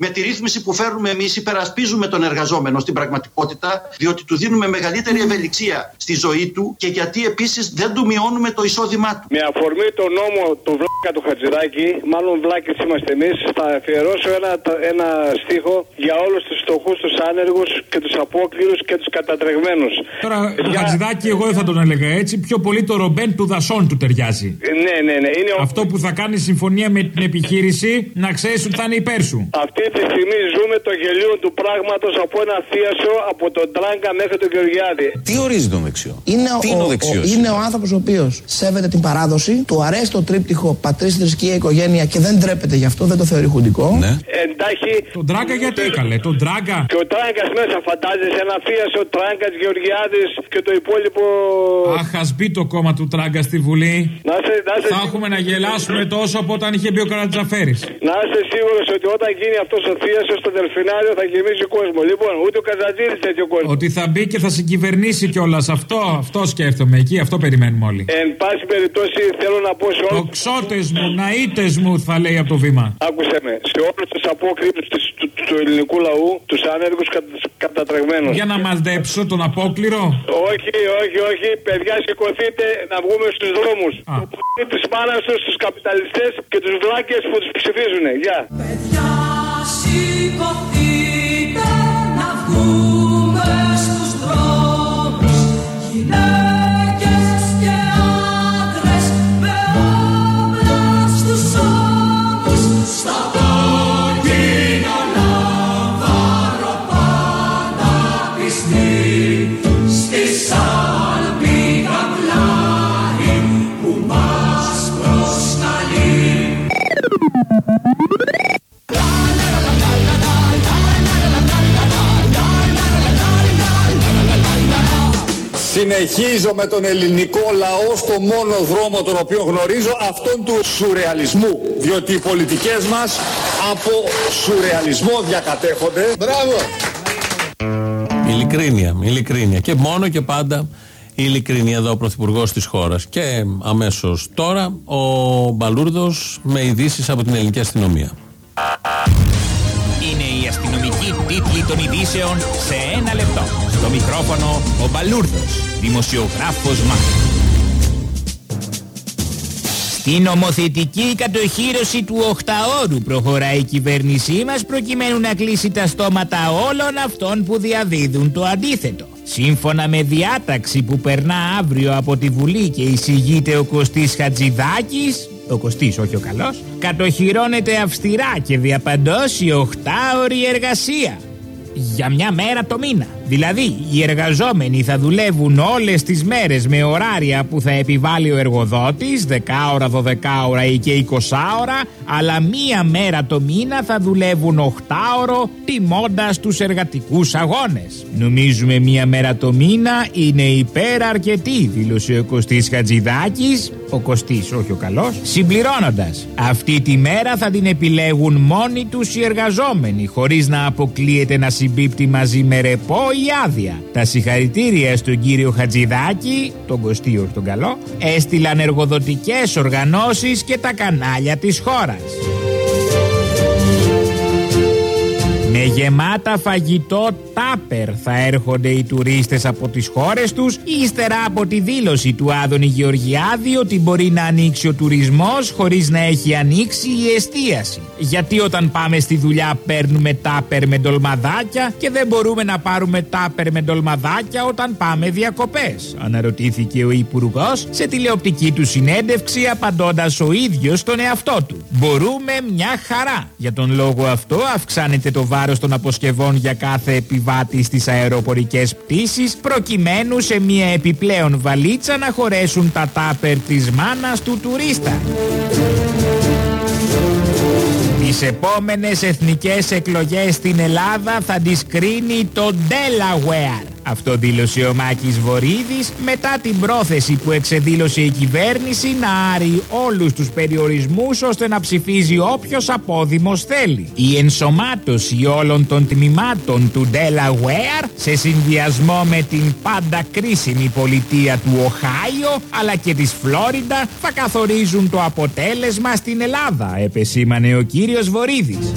Με τη ρύθμιση που φέρνουμε εμείς, υπερασπίζουμε τον εργαζόμενο στην πραγματικότητα, διότι του δίνουμε μεγαλύτερη ευελιξία στη ζωή του και γιατί επίσης δεν του μειώνουμε το εισόδημά του. Με αφορμή το νόμο του βλάκα του Χατζηδάκη, μάλλον βλάκες είμαστε εμείς, θα αφιερώσω ένα, ένα στίχο για όλους τους φτωχούς, τους άνεργους και τους απόκληρους και τους κατατρεγμένους. Τώρα, το Χατζηδάκι, εγώ δεν θα τον έλεγα έτσι. Πιο πολύ το ρομπέν του δασών του ταιριάζει. Ναι, ναι, ναι. Είναι ο... Αυτό που θα κάνει συμφωνία με την επιχείρηση, να ξέρεις ότι θα είναι υπέρ σου. Αυτή τη στιγμή ζούμε το γελίο του πράγματος από ένα θίασο από τον Τράγκα μέχρι τον Γεωργιάδη. Τι ορίζει τον δεξιό; Είναι, Τι ο, είναι ο ο- δεξιός. είναι ο άνθρωπος ο οποίος σέβεται την παράδοση, του αρέσει το τρίπτυχο πατρί, θρησκεία, οικογένεια και δεν ντρέπεται γι' αυτό, δεν το θεωρεί χουντικό. Ναι. Εντάχει. Τον Τράγκα γιατί καλέ, τον Τράγκα; Και ο Τράγκας μέσα, φαντάζεσαι ένα θίασο, Τράγκας, Γεωργιάδης και το υπόλοιπο. Αχ, ας μπει το κόμμα του Τράγκα στη Βουλή. Να σε, να σε... Θα έχουμε να γελάσουμε τόσο από όταν είχε μπει ο Καρατζαφέρης. Να είστε σίγουρος ότι όταν γίνει αυτό ο θίασο στο Δελφινάριο θα γεμίσει κόσμο. Λοιπόν, ούτε ο Καζατζίδη τέτοιο κόσμο. Ότι θα μπει και θα συγκυβερνήσει κιόλας. Αυτό, αυτό σκέφτομαι εκεί, αυτό περιμένουμε όλοι. Εν πάση περιπτώσει θέλω να πω σε όλου. Τοξότε μου, ναΐτες μου, θα λέει από το βήμα. Άκουσε με, σε όλους τους απόκρυπτου του, του, του ελληνικού λαού, τους άνεργους κατατρεγμένους. Για να μαζέψω τον απόκληρο. Όχι, όχι, όχι, παιδιά, σηκωθείτε να βγούμε στους δρόμους. Το πόδι της μάνα τους στου καπιταλιστές και τους βλάκες που τους ψηφίζουν. Γεια. Σηκωθείτε να βγούμε στους δρόμους Γυναίκες και άντρες με όπλα στους ώμους. Στα κόκκινα λάβαρο πάντα πιστοί Στη σαλπίκα πλάι που μας προσκαλεί Συνεχίζω με τον ελληνικό λαό στο μόνο δρόμο τον οποίο γνωρίζω, αυτόν του σουρεαλισμού. Διότι οι πολιτικές μας από σουρεαλισμό διακατέχονται. Μπράβο! Ειλικρίνεια, ειλικρίνεια. Και μόνο και πάντα η ειλικρίνεια εδώ ο Πρωθυπουργός της χώρας. Και αμέσως τώρα ο Μπαλούρδος με ειδήσεις από την ελληνική αστυνομία. Είναι η αστυνομική τίτλη των ειδήσεων σε ένα λεπτό. Στο μικρόφωνο ο Μπαλούρδος, δημοσιογράφος Μάρκος. Στην νομοθετική κατοχήρωση του 8ωρου προχωράει η κυβέρνησή μας προκειμένου να κλείσει τα στόματα όλων αυτών που διαδίδουν το αντίθετο. Σύμφωνα με διάταξη που περνά αύριο από τη Βουλή και εισηγείται ο Κωστής Χατζηδάκης, ο Κωστής όχι ο καλός, κατοχυρώνεται αυστηρά και διαπαντός η 8ωρη εργασία. Για μια μέρα το μήνα. Δηλαδή, οι εργαζόμενοι θα δουλεύουν όλες τις μέρες με ωράρια που θα επιβάλλει ο εργοδότης, 10 ώρα, 12 ώρα ή και 20 ώρα, αλλά μία μέρα το μήνα θα δουλεύουν 8 ώρο τιμώντας τους εργατικούς αγώνες. Νομίζουμε μία μέρα το μήνα είναι υπέρα αρκετή, δήλωσε ο Κωστής Χατζηδάκης, ο Κωστής, όχι ο καλός, συμπληρώνοντας. Αυτή τη μέρα θα την επιλέγουν μόνοι τους οι εργαζόμενοι, χωρίς να αποκλείεται να συμπίπτει μαζί με ρεπό ή άδεια. Τα συγχαρητήρια στον κύριο Χατζηδάκη, τον Κωστή όχι τον καλό, έστειλαν εργοδοτικές οργανώσεις και τα κανάλια της χώρας. Με γεμάτα φαγητό τάπερ θα έρχονται οι τουρίστες από τις χώρες τους ύστερα από τη δήλωση του Άδωνη Γεωργιάδη ότι μπορεί να ανοίξει ο τουρισμός χωρίς να έχει ανοίξει η εστίαση. Γιατί όταν πάμε στη δουλειά παίρνουμε τάπερ με ντολμαδάκια και δεν μπορούμε να πάρουμε τάπερ με ντολμαδάκια όταν πάμε διακοπές. Αναρωτήθηκε ο υπουργός σε τηλεοπτική του συνέντευξη απαντώντας ο ίδιος τον εαυτό του. Μπορούμε μια χαρά. Για τον λόγο αυτό αυξάνεται το βάρος των αποσκευών για κάθε επιβάτη στις αεροπορικές πτήσεις προκειμένου σε μια επιπλέον βαλίτσα να χωρέσουν τα τάπερ της μάνας του τουρίστα. Τις επόμενες εθνικές εκλογές στην Ελλάδα θα τις κρίνει το Delaware. Αυτό δήλωσε ο Μάκης Βορύδης μετά την πρόθεση που εξεδήλωσε η κυβέρνηση να άρει όλους τους περιορισμούς ώστε να ψηφίζει όποιος απόδημος θέλει. Η ενσωμάτωση όλων των τμήματων του Delaware σε συνδυασμό με την πάντα κρίσιμη πολιτεία του Οχάιο αλλά και της Φλόριντα θα καθορίζουν το αποτέλεσμα στην Ελλάδα, επεσήμανε ο κύριος Βορύδης.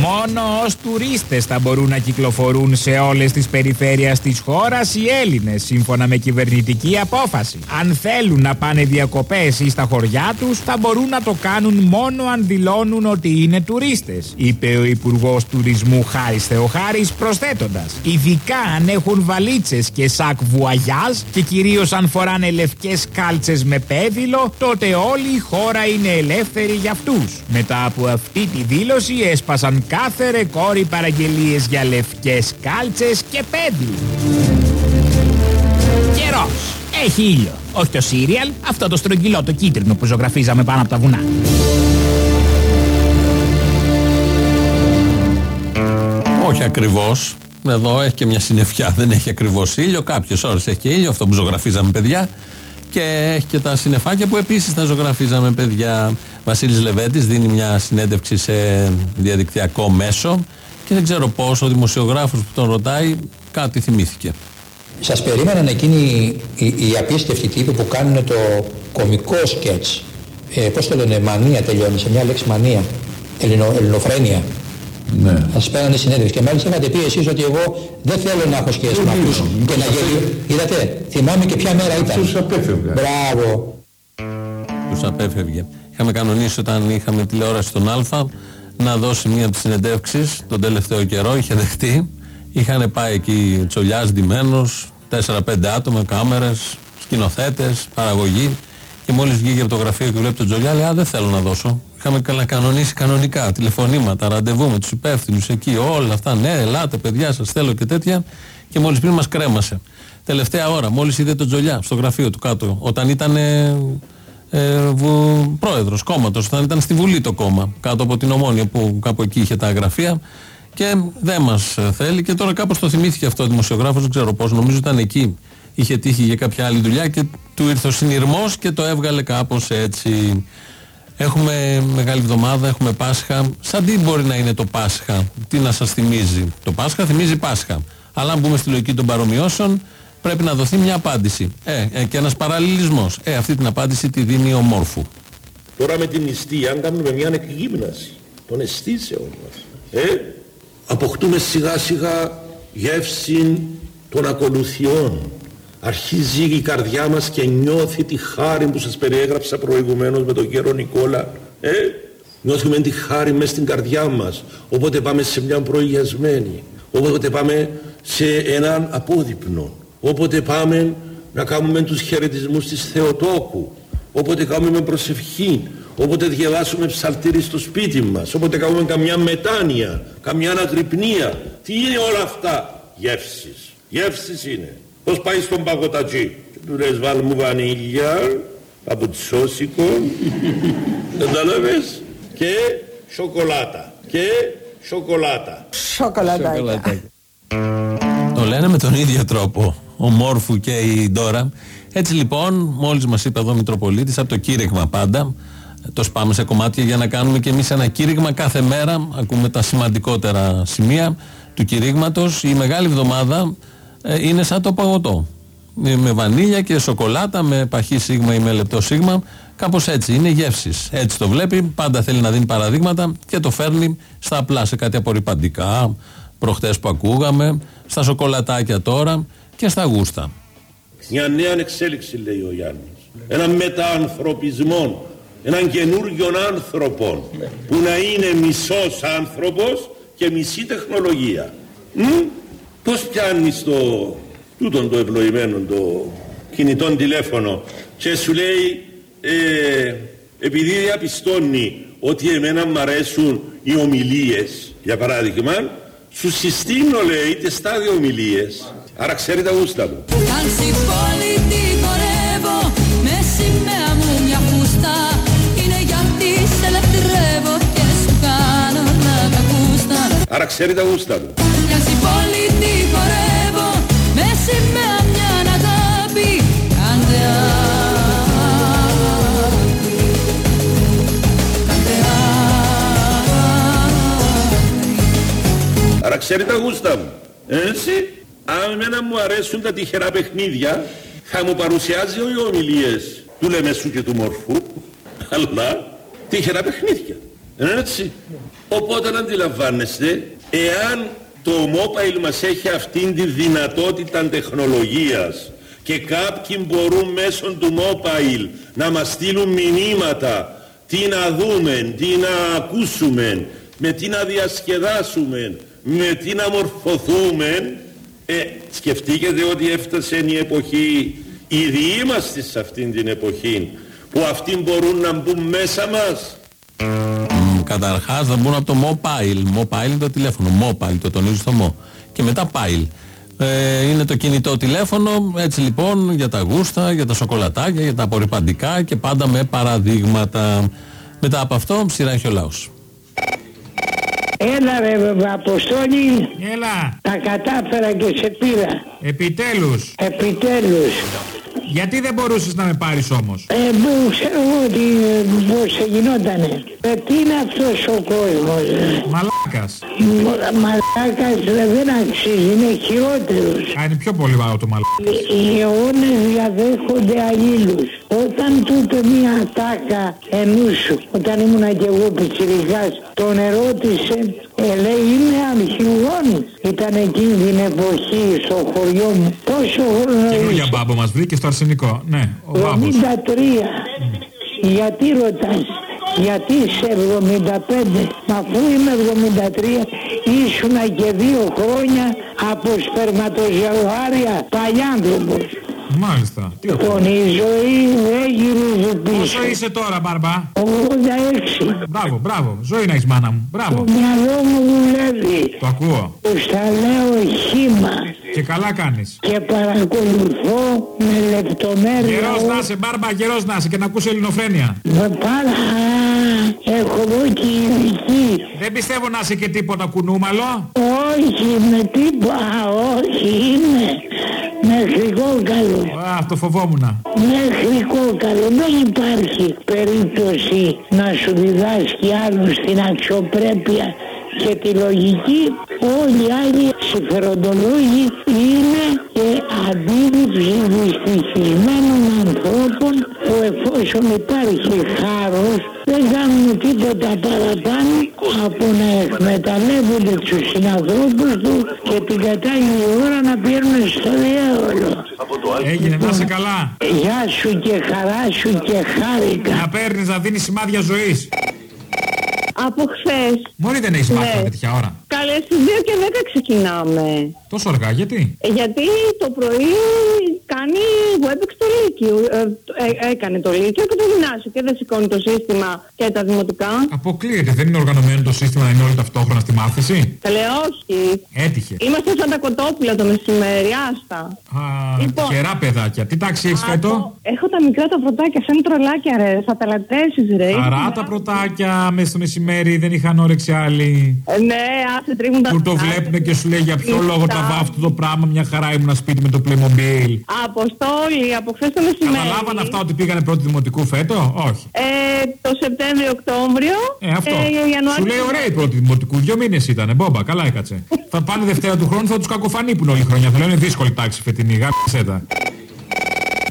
Μόνο ως τουρίστες θα μπορούν να κυκλοφορούν σε όλες τις περιφέρειες της χώρας οι Έλληνες σύμφωνα με κυβερνητική απόφαση. Αν θέλουν να πάνε διακοπές ή στα χωριά τους θα μπορούν να το κάνουν μόνο αν δηλώνουν ότι είναι τουρίστες, είπε ο Υπουργός Τουρισμού Χάρης Θεοχάρης προσθέτοντας. Ειδικά αν έχουν βαλίτσες και σακ βουαγιάζ και κυρίως αν φοράνε λευκές κάλτσες με πέδιλο, τότε όλη η χώρα είναι ελεύθερη για αυτούς. Μετά από αυτή τη δήλωση έσπασαν κάθε ρεκόρ οι παραγγελίες για λευκές κάλτσες και πέδιλο. Καιρός. Έχει ήλιο. Όχι το σύριαλ, αυτό το στρογγυλό, το κίτρινο που ζωγραφίζαμε πάνω από τα βουνά. Όχι ακριβώς. Εδώ έχει και μια συννεφιά, δεν έχει ακριβώς ήλιο. Κάποιε ώρε έχει και ήλιο, αυτό που ζωγραφίζαμε παιδιά. Και έχει και τα συννεφάκια που επίσης τα ζωγραφίζαμε παιδιά. Βασίλης Λεβέντης δίνει μια συνέντευξη σε διαδικτυακό μέσο και δεν ξέρω πώς ο δημοσιογράφος που τον ρωτάει κάτι θυμήθηκε. Σας περίμεναν εκείνοι οι, οι απίστευτοι τύποι που κάνουν το κομικό σκέτς. Ε, πώς το λένε, μανία τελειώνει, σε μια λέξη μανία. Ελληνο, ελληνοφρένεια. Ναι. Θα σας παίρνανε συνέντευξη. Και μάλιστα είχατε πει εσείς ότι εγώ δεν θέλω να έχω σχέση με αυτούς. Και να γελίο. Είδατε, θυμάμαι και ποια μέρα ήταν. Τους απέφευγα. Μπράβο. Τους απέφευγε. Είχαμε κανονίσει όταν είχαμε τηλεόραση στον Α να δώσει μία από τις συνεντεύξεις τον τελευταίο καιρό. Είχε δεχτεί. Είχαν πάει εκεί τσολιάς, ντυμένος, 4-5 άτομα, κάμερες, σκηνοθέτες, παραγωγή. Και μόλις βγήκε από το γραφείο και βλέπει τον Τζολιά, λέει: Α, δεν θέλω να δώσω. Είχαμε καλά κανονίσει κανονικά τηλεφωνήματα, ραντεβού με τους υπεύθυνους εκεί, όλα αυτά. Ναι, ελάτε, παιδιά, σας θέλω και τέτοια. Και μόλις πριν μας κρέμασε. Τελευταία ώρα, μόλις είδε τον Τζολιά στο γραφείο του κάτω, όταν ήταν ε, ε, πρόεδρος κόμματος, όταν ήταν στη Βουλή το κόμμα, κάτω από την Ομόνια που κάπου εκεί είχε τα γραφεία. Και δεν μας θέλει. Και τώρα κάπως το θυμήθηκε αυτό ο δημοσιογράφος, δεν ξέρω πώς. Νομίζω ήταν εκεί. Είχε τύχει για κάποια άλλη δουλειά και του ήρθε ο συνειρμός και το έβγαλε κάπως έτσι. Έχουμε μεγάλη εβδομάδα, έχουμε Πάσχα. Σαν τι μπορεί να είναι το Πάσχα, τι να σας θυμίζει. Το Πάσχα θυμίζει Πάσχα. Αλλά αν μπούμε στη λογική των παρομοιώσεων, πρέπει να δοθεί μια απάντηση. Ε, ε, και ένας παραλληλισμός. Ε, αυτή την απάντηση τη δίνει ο Μόρφου. Τώρα με την νηστεία, αν κάνουμε μια εκγύμναση των αισθήσεων μας, ε, αποκτούμε σιγά σιγά γεύση των ακολουθιών. Αρχίζει η καρδιά μας και νιώθει τη χάρη που σας περιέγραψα προηγουμένως με τον κύριο Νικόλα. Ε, νιώθουμε τη χάρη μέσα στην καρδιά μας. Όποτε πάμε σε μια προηγιασμένη. Όποτε πάμε σε έναν απόδειπνο. Όποτε πάμε να κάνουμε τους χαιρετισμούς της Θεοτόκου. Όποτε κάνουμε προσευχή. Όποτε διαβάσουμε ψαλτήρι στο σπίτι μας. Όποτε κάνουμε καμιά μετάνοια. Καμιά ανατριπνία. Τι είναι όλα αυτά; Γεύσεις. Γεύσεις είναι. Πώς πάει στον παγωτατζή; Και του λες βάλ μου βανίλια, παπουτσόσικο, κατάλαβες, και σοκολάτα. Και σοκολάτα. Σοκολατάκια. Το λένε με τον ίδιο τρόπο. Ο Μόρφου και η Ντόρα. Έτσι λοιπόν, μόλις μας είπε εδώ ο Μητροπολίτης, από το κήρυγμα πάντα, το σπάμε σε κομμάτια για να κάνουμε και εμείς ένα κήρυγμα κάθε μέρα. Ακούμε τα σημαντικότερα σημεία του κηρύγματος. Η μεγάλη εβδομάδα ε, είναι σαν το παγωτό. Ε, Με βανίλια και σοκολάτα, με παχύ σίγμα ή με λεπτό σίγμα. Κάπως έτσι. Είναι γεύσεις. Έτσι το βλέπει. Πάντα θέλει να δίνει παραδείγματα και το φέρνει στα απλά, σε κάτι απορριπαντικά. Προχτές που ακούγαμε, στα σοκολατάκια τώρα και στα γούστα. Μια νέα εξέλιξη λέει ο Γιάννης. Ένα μεταανθρωπισμό. Έναν καινούργιο άνθρωπο που να είναι μισός άνθρωπος και μισή τεχνολογία. Μ; Πώς πιάνεις το τούτον το ευλογημένο το κινητό τηλέφωνο και σου λέει ε, επειδή διαπιστώνει ότι εμένα μ' αρέσουν οι ομιλίες για παράδειγμα σου συστήνω λέει τις στάδιο ομιλίες άρα ξέρει τα γούστα μου. Κάνση πόλη τη χορεύω Με σημαία μου μια φούστα. Είναι γιατί σε λατρεύω Και σου κάνω να τα γούστα άρα ξέρει τα γούστα μου. Κάνση πόλη τη χορεύω Με σημαία μια αγάπη Κάντε άκρη Κάντε άρα ξέρει τα γούστα μου. Έτσι αν εμένα μου αρέσουν τα τυχερά παιχνίδια θα μου παρουσιάζει οι ομιλίες του Λεμεσού και του Μορφού. Αλλά τυχερά παιχνίδια. Έτσι. Οπότε να αντιλαμβάνεστε εάν το mobile μας έχει αυτήν τη δυνατότητα τεχνολογίας και κάποιοι μπορούν μέσω του mobile να μας στείλουν μηνύματα τι να δούμε, τι να ακούσουμε, με τι να διασκεδάσουμε, με τι να μορφωθούμε ε, σκεφτείτε ότι έφτασε η εποχή, ήδη είμαστε σε αυτήν την εποχή, που αυτοί μπορούν να μπουν μέσα μας. Καταρχάς θα μπουν από το mobile. Mobile είναι το τηλέφωνο. Mobile το τονίζω στο μο. Και μετά pile. Ε, είναι το κινητό τηλέφωνο. Έτσι λοιπόν για τα γούστα, για τα σοκολατάκια, για τα απορριπαντικά και πάντα με παραδείγματα. Μετά από αυτό σειρά έχει ο λαός. Έλα ρε Αποστόλη. Έλα. Τα κατάφερα και σε πήρα. Επιτέλους. Επιτέλους. Γιατί δεν μπορούσες να με πάρεις όμως; Ε, που ξέρω εγώ τι, πώς γινότανε. Ε, τι είναι αυτός ο κόσμος. ε; Μαλάκας. Μ- Μαλάκας ρε, δεν αξίζει, είναι χειρότερος. Α, είναι πιο πολύ βάρο το μαλάκα. Οι αιώνες διαδέχονται αλλήλους. Όταν τούτο μία τάκα ενούσου, όταν ήμουνα κι εγώ πιτσιρικάς, τον ερώτησε, ε, λέει είμαι αρχηγόν. Ήταν εκείνη την εποχή στο χωριό μου. Πόσο χρόνο Καινούργια είσαι; μπάμπο μας βρήκε στο αρσενικό. Ναι, ο μπάμπος. 73. Γιατί ρωτάς, γιατί σε 75, μα αφού είμαι 73, ήσουνα και δύο χρόνια από σπερματοζευγάρια παλιάνθρωπος. Μάλιστα. Τι Λοιπόν, η ζωή δεν γυρίζει πίσω. Πόσο είσαι τώρα, μπαρμπά. 86. Μπράβο, μπράβο. Ζωή να έχεις μάνα μου. Μπράβο. Το μυαλό μου δουλεύει. Το ακούω. Τους τα λέω χήμα Και καλά κάνεις. και παρακολουθώ με λεπτομέρεια. Γερός να είσαι, μπάρμπα, γερός να είσαι και να ακούσει ελληνοφρένεια. Με πάρα έχω εγώ και ειδική Δεν πιστεύω να είσαι και τίποτα κουνούμαλο. Όχι με τίποτα, όχι είμαι μεχρικόκαλο. Α, το φοβόμουν. Μεχρικόκαλο, δεν υπάρχει περίπτωση να σου διδάσκει άλλους την αξιοπρέπεια και τη λογική. Όλοι οι άλλοι συμφεροντολόγοι είναι και αντίληψη δυστυχισμένων ανθρώπων που εφόσον υπάρχει χάρος δεν κάνουν τίποτα παραπάνω από να εκμεταλλεύονται τους συνανθρώπους του και την κατάλληλη ώρα να πήρουν στο διάολο. Έγινε, να είσαι καλά. Γεια σου και χαρά σου και χάρηκα. Να παίρνεις να δίνεις σημάδια ζωής. Από χθες. Μόλι δεν έχεις μάθει Ναι. τέτοια ώρα. Καλέ στις 2 και 10 ξεκινάμε. Τόσο αργά, γιατί; Ε, Γιατί το πρωί κάνει WebEx το Λύκειο. Ε, ε, έκανε το Λύκειο και το Γυμνάσιο και δεν σηκώνει το σύστημα και τα δημοτικά. Αποκλείεται, δεν είναι οργανωμένο το σύστημα να είναι όλοι ταυτόχρονα στη μάθηση; Καλέ, όχι. Έτυχε. Είμαστε σαν τα κοτόπουλα το μεσημέρι, άστα. Α, Λοιπόν. Γερά παιδάκια. Τι τάξη έχεις φέτο; Έχω τα μικρά τα πρωτάκια, σαν τρολάκια ρε, θα τα λατρέσεις ρε. Χαρά τα πρωτάκια μέσα στο μεσημέρι δεν είχαν όρεξη άλλοι. Ε, ναι, άσε τρίβουν τα Που το πρωτάκια. βλέπουν και σου λέει για ποιο λόγο τα Κοιτά. βάφω αυτό το πράγμα. Μια χαρά ήμουν σπίτι με το Playmobil. Αποστόλη, από χθες το μεσημέρι. Καταλάβαν αυτά ότι πήγανε πρώτη δημοτικού φέτο; Όχι. Ε, το Σεπτέμβριο-Οκτώβριο. Ε, αυτό. Ιανουάριο. Σου λέει ωραία η πρώτη δημοτικού. Δύο μήνες ήταν. Μπόμπα, καλά έκατσε. θα πάνε Δευτέρα του χρόνου, θα τους κακοφανείπουν όλη χρονιά. Θα λένε δύσκολη τάξη φετινή. Γάμισε τα.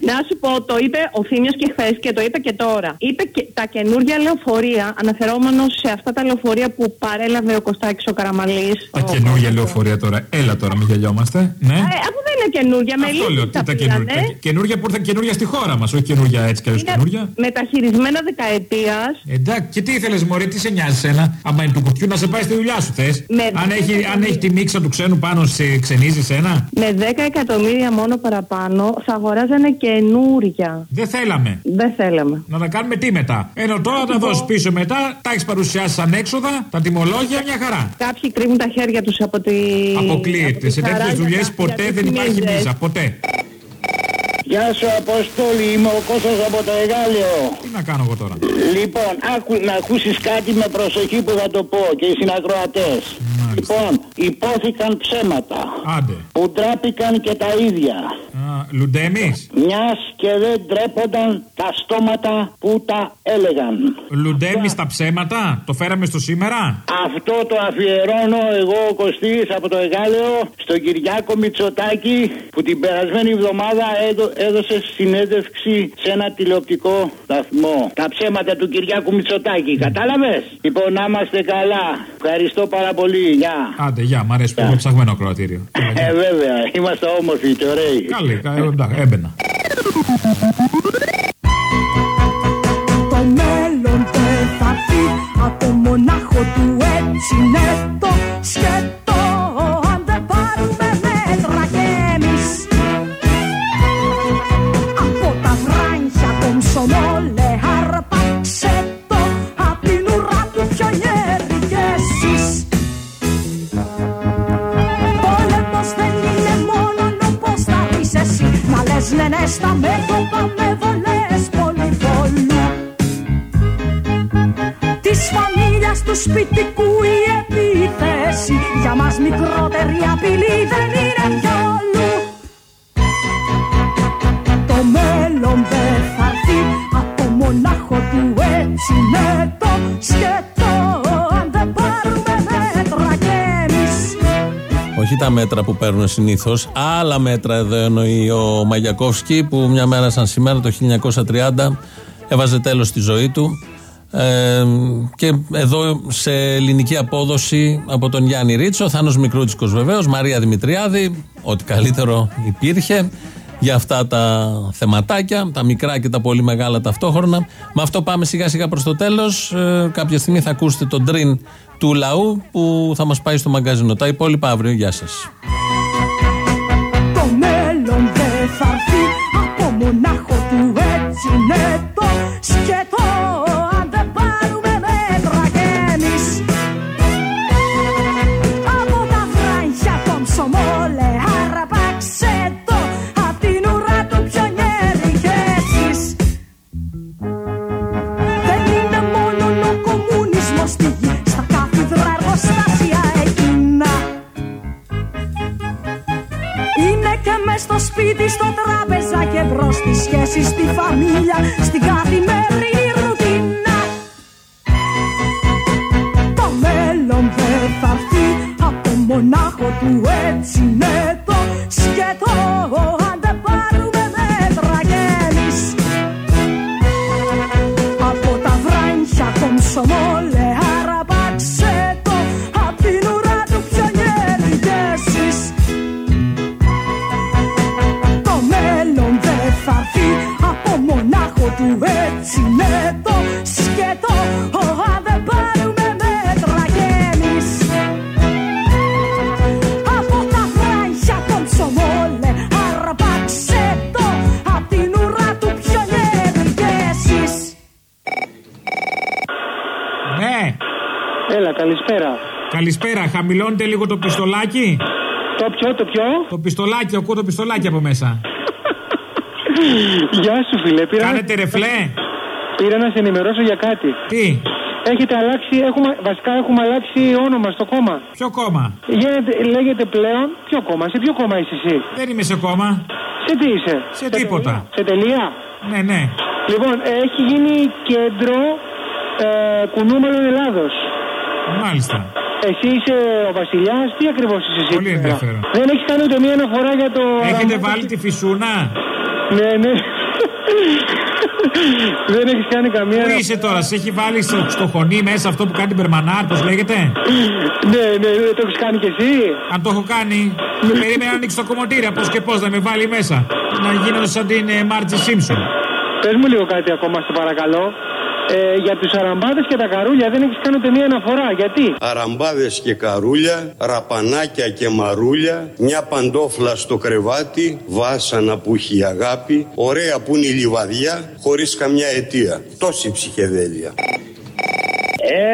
Να σου πω, το είπε ο Θήμιος και χθες και το είπε και τώρα. Είπε και τα καινούργια λεωφορεία, αναφερόμενο σε αυτά τα λεωφορεία που παρέλαβε ο Κωστάκης ο Καραμαλής. Τα καινούργια λεωφορεία τώρα. Έλα τώρα, μην γελιόμαστε. Ναι. Ε, αφού δεν είναι καινούργια, με Αυτό λύσεις λέω. Τι τα τα πήγανε. καινούργια. Τα Καινούργια που ήρθαν καινούργια στη χώρα μας. Όχι καινούργια έτσι κι αλλιώς Είναι καινούργια. μεταχειρισμένα δεκαετίας. Εντάξει, και τι ήθελες, Μωρή, τι σε νοιάζει ένα. Άμα είναι του κουτιού να σε πάει στη δουλειά σου, θες; Με Αν, έχει, δέκα αν έχει τη μίξα του ξένου πάνω, σε ξενίζει ένα. Με 10 εκατομμύρια μόνο παραπάνω θα αγοράζανε καινούρια. Δεν θέλαμε. Δεν θέλαμε. Να τα κάνουμε τι μετά; Ενώ τώρα τα δώσεις πίσω μετά, τα έχεις παρουσιάσει σαν έξοδα, τα τιμολόγια, μια χαρά. Κάποιοι κρύβουν τα χέρια τους από τη. Αποκλείεται. Σε τέτοιες δουλειές ποτέ δεν υπάρχει μίζα. Ποτέ. Γεια σου Αποστόλη, είμαι ο Κώστας από το Εγάλεο. Τι να κάνω εγώ τώρα; Λοιπόν, άκου, να ακούσεις κάτι με προσοχή που θα το πω και οι συνακροατές. Λοιπόν, υπόθηκαν ψέματα. Άντε. Που τράπηκαν και τα ίδια. Λουντέμις; Μιας και δεν τρέπονταν τα στόματα που τα έλεγαν. Λουντέμις στα ψέματα; Το φέραμε στο σήμερα; Αυτό το αφιερώνω εγώ ο Κωστής από το Εγάλεο στον Κυριάκο Μητσοτάκη που την περασμένη εβδομάδα έδω- έδωσε συνέντευξη σε ένα τηλεοπτικό σταθμό. Τα ψέματα του Κυριάκου Μητσοτάκη, κατάλαβες; Λοιπόν, να είμαστε καλά. Ευχαριστώ πάρα πολύ. Γεια. Άντε, γεια, μ' αρέσει που έχω ψαγμένο ακροατήριο. Ε, βέβαια, είμαστε όμορφοι και ωραίοι. Καλή, κα- ε, εντάξει, έμπαινα. Μέτρα που παίρνουν συνήθως, άλλα μέτρα εδώ εννοεί ο Μαγιακόφσκι που μια μέρα σαν σήμερα το 1930 έβαζε τέλος στη ζωή του. Ε, και εδώ σε ελληνική απόδοση από τον Γιάννη Ρίτσο, Θάνος Μικρούτσικος βεβαίως, Μαρία Δημητριάδη, ό,τι καλύτερο υπήρχε για αυτά τα θεματάκια, τα μικρά και τα πολύ μεγάλα ταυτόχρονα. Με αυτό πάμε σιγά σιγά προς το τέλος. Ε, κάποια στιγμή θα ακούσετε τον τρίν του λαού που θα μας πάει στο μαγκαζίνο. Τα υπόλοιπα αύριο. Γεια σας. Το μέλλον δεν θα έρθει από μονάχο του έτσι είναι το τράπεζα και μπρο στη σχέση, στη φαμίλια, στην καθημερινή ρουτίνα. Το μέλλον δεν θα έρθει από μονάχο του έτσι είναι Έλα, καλησπέρα. Καλησπέρα, χαμηλώνετε λίγο το πιστολάκι. Το ποιο, το ποιο; Το πιστολάκι, ακούω το πιστολάκι από μέσα. Γεια σου, φίλε. Πήρα Κάνετε να... ρεφλέ. Πήρα να σε ενημερώσω για κάτι. Τι; Έχετε αλλάξει, έχουμε, βασικά έχουμε αλλάξει όνομα στο κόμμα. Ποιο κόμμα; Γίνεται, λέγεται πλέον. Ποιο κόμμα, σε ποιο κόμμα είσαι εσύ; Δεν είμαι σε κόμμα. Σε τι είσαι; Σε τίποτα. τελεία; Σε τελεία; Ναι, ναι. Λοιπόν, έχει γίνει κέντρο ε, κουνούμενων Ελλάδος. Μάλιστα. Εσύ είσαι ο Βασιλιάς, τι ακριβώς είσαι εσύ. Πολύ ενδιαφέρον. Δεν έχεις κάνει ούτε μία αναφορά για το. Έχετε βάλει τη φυσούνα; Ναι, ναι. Δεν έχεις κάνει καμία. Πού είσαι τώρα, σε έχει βάλει στο, στο χωνί μέσα αυτό που κάνει την Περμανάρ, πώς λέγεται; Ναι, ναι, ναι, το έχεις κάνει κι εσύ; Αν το έχω κάνει, περίμενα να ανοίξει το κομμωτήρι, πώς και πώς να με βάλει μέσα. Να γίνω σαν την ε, Μάρτζι Σίμψον. Πες μου λίγο κάτι ακόμα, σε παρακαλώ. Ε, για τους αραμπάδες και τα καρούλια δεν έχεις κάνει ούτε μία αναφορά. Γιατί; Αραμπάδες και καρούλια, ραπανάκια και μαρούλια, μια παντόφλα στο κρεβάτι, βάσανα που έχει η αγάπη, ωραία που είναι η λιβαδιά, χωρίς καμιά αιτία. Τόση ψυχεδέλεια.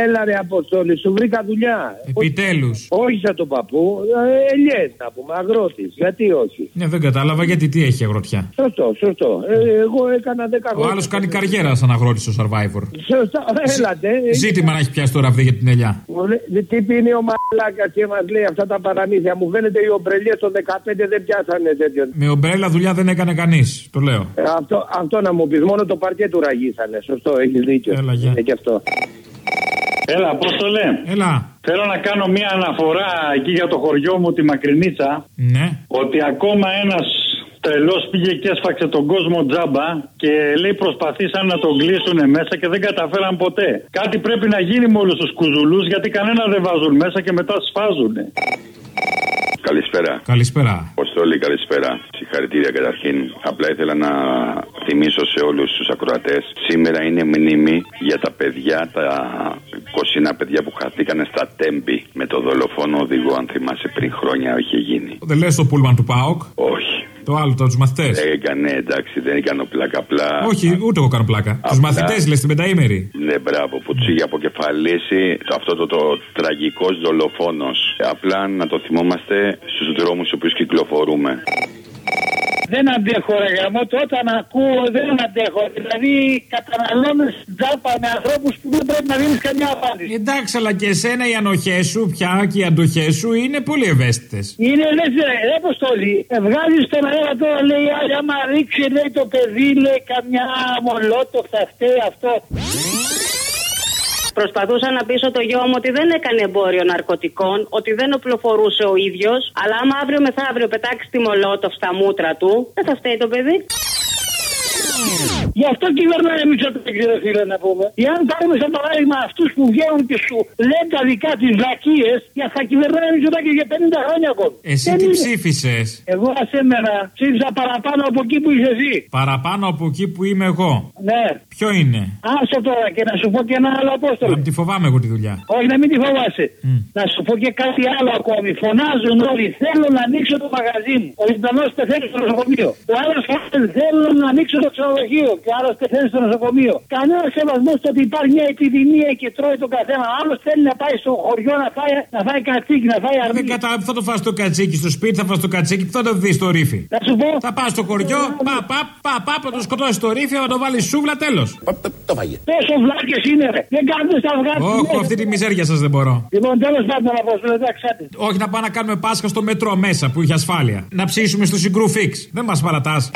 Έλα ρε Αποστόλη, σου βρήκα δουλειά. Επιτέλους. Όχι σαν τον παππού, ε, ελιές να πούμε, αγρότης. Γιατί όχι; Ναι, δεν κατάλαβα γιατί τι έχει η αγροτιά. Σωστό, σωστό. Ε, εγώ έκανα 10 Ο χρόνια. άλλο κάνει καριέρα σαν αγρότης στο survivor. Σωστό, έλατε. Ζήτημα να έχει πιάσει το ραβδί για την ελιά. Μου λέει, Τι πίνει ο μαλάκας και μας λέει αυτά τα παραμύθια. Μου φαίνεται οι ομπρελιές το 15 δεν πιάσανε τέτοιο. Με ομπρέλα δουλειά δεν έκανε κανείς. Το λέω. Ε, αυτό, αυτό να μου πεις, μόνο το παρκέ του ραγίσανε. Σωστό, έχεις δίκιο. Έλα, γεια. Είναι και αυτό. Έλα, πώ το λέει. Έλα. Θέλω να κάνω μια αναφορά εκεί για το χωριό μου, τη Μακρινίτσα. Ναι. Ότι ακόμα ένας τρελός πήγε και έσφαξε τον κόσμο τζάμπα και λέει προσπαθήσαν να τον κλείσουν μέσα και δεν καταφέραν ποτέ. Κάτι πρέπει να γίνει με όλους τους κουζουλούς γιατί κανένα δεν βάζουν μέσα και μετά σφάζουν. Καλησπέρα. Καλησπέρα. Αποστόλη, καλησπέρα. Συγχαρητήρια καταρχήν. Απλά ήθελα να θυμίσω σε όλους τους ακροατές. Σήμερα είναι μνήμη για τα παιδιά, τα 21 παιδιά που χαθήκανε στα Τέμπη με το δολοφόνο οδηγό, αν θυμάσαι πριν χρόνια είχε γίνει. Δεν λες το πούλμαν του Πάοκ. Όχι. Το άλλο, το τους μαθητές. Έκανε, εντάξει, δεν έκανε πλάκα απλά. Όχι, ούτε εγώ κάνω πλάκα. Τους Απλά- μαθητές λες την πενταήμερη. Ναι, μπράβο, που του είχε αποκεφαλίσει το- αυτό το, το, τραγικός δολοφόνος. Απλά να το θυμόμαστε στους δρόμους στους οποίους κυκλοφορούμε. Δεν αντέχω ρε γαμό, όταν ακούω δεν αντέχω. Δηλαδή καταναλώνεις τζάπα με ανθρώπους που δεν πρέπει να δίνεις καμιά απάντηση. Εντάξει, αλλά και εσένα οι ανοχές σου πια και οι αντοχές σου είναι πολύ ευαίσθητες. Είναι λες ρε, ρε Αποστόλη, ε, βγάζεις τον αέρα τώρα λέει άλλη άμα ρίξει λέει το παιδί λέει καμιά μολότο θα φταίει αυτό. Προσπαθούσα να πείσω το γιο μου ότι δεν έκανε εμπόριο ναρκωτικών, ότι δεν οπλοφορούσε ο ίδιος, αλλά άμα αύριο μεθαύριο πετάξει τη μολότοφ στα μούτρα του, δεν θα φταίει το παιδί. Γι' αυτό κυβερνάει Μητσοτάκη, ρε φίλε να πούμε. Εάν πάρουμε σαν παράδειγμα αυτούς που βγαίνουν και σου λένε τα δικά τι βλακίες, θα κυβερνάει Μητσοτάκη για 50 χρόνια ακόμα. Εσύ Δεν τι είναι. ψήφισες; Εγώ ασέμενα ψήφισα παραπάνω από εκεί που είσαι εσύ. Παραπάνω από εκεί που είμαι εγώ. Ναι. Ποιο είναι; Άσε τώρα και να σου πω και ένα άλλο απόστολο. Να τη φοβάμαι εγώ τη δουλειά. Όχι, να μην τη φοβάσαι. Να σου πω και κάτι άλλο ακόμη. Φωνάζουν όλοι. Θέλω να ανοίξω το μαγαζί μου. Ο Ισπανό πεθαίνει στο νοσοκομείο. Ο άλλος φωνάζει. Θέλω να ανοίξω το ξενοδοχείο και άλλο πεθαίνει στο νοσοκομείο. Κανένας σεβασμός στο ότι υπάρχει μια επιδημία και τρώει τον καθένα. Άλλος θέλει να πάει στο χωριό να φάει, να φάει κατσίκι, να φάει αρνί. Δεν κατάλαβα, θα το φας το κατσίκι στο σπίτι, θα φας το κατσίκι, θα το δεις στο ρήφι. Θα σου πω. Θα πας στο χωριό, πα, πα, πα, πα, θα το σκοτώσεις στο ρήφι, θα το βάλεις σούβλα, τέλος. Το φάγε. Πόσο βλάκες είναι, ρε. Δεν κάνουν στα αυγά του. Όχι, αυτή τη μιζέρια σας δεν μπορώ. Λοιπόν, τέλος πάντων, να πω, εντάξει, άντε. Όχι να πάμε να κάνουμε Πάσχα στο μετρό μέσα που είχε ασφάλεια. Να ψήσουμε στο συγκρού φίξ. Δεν μας παρατάς.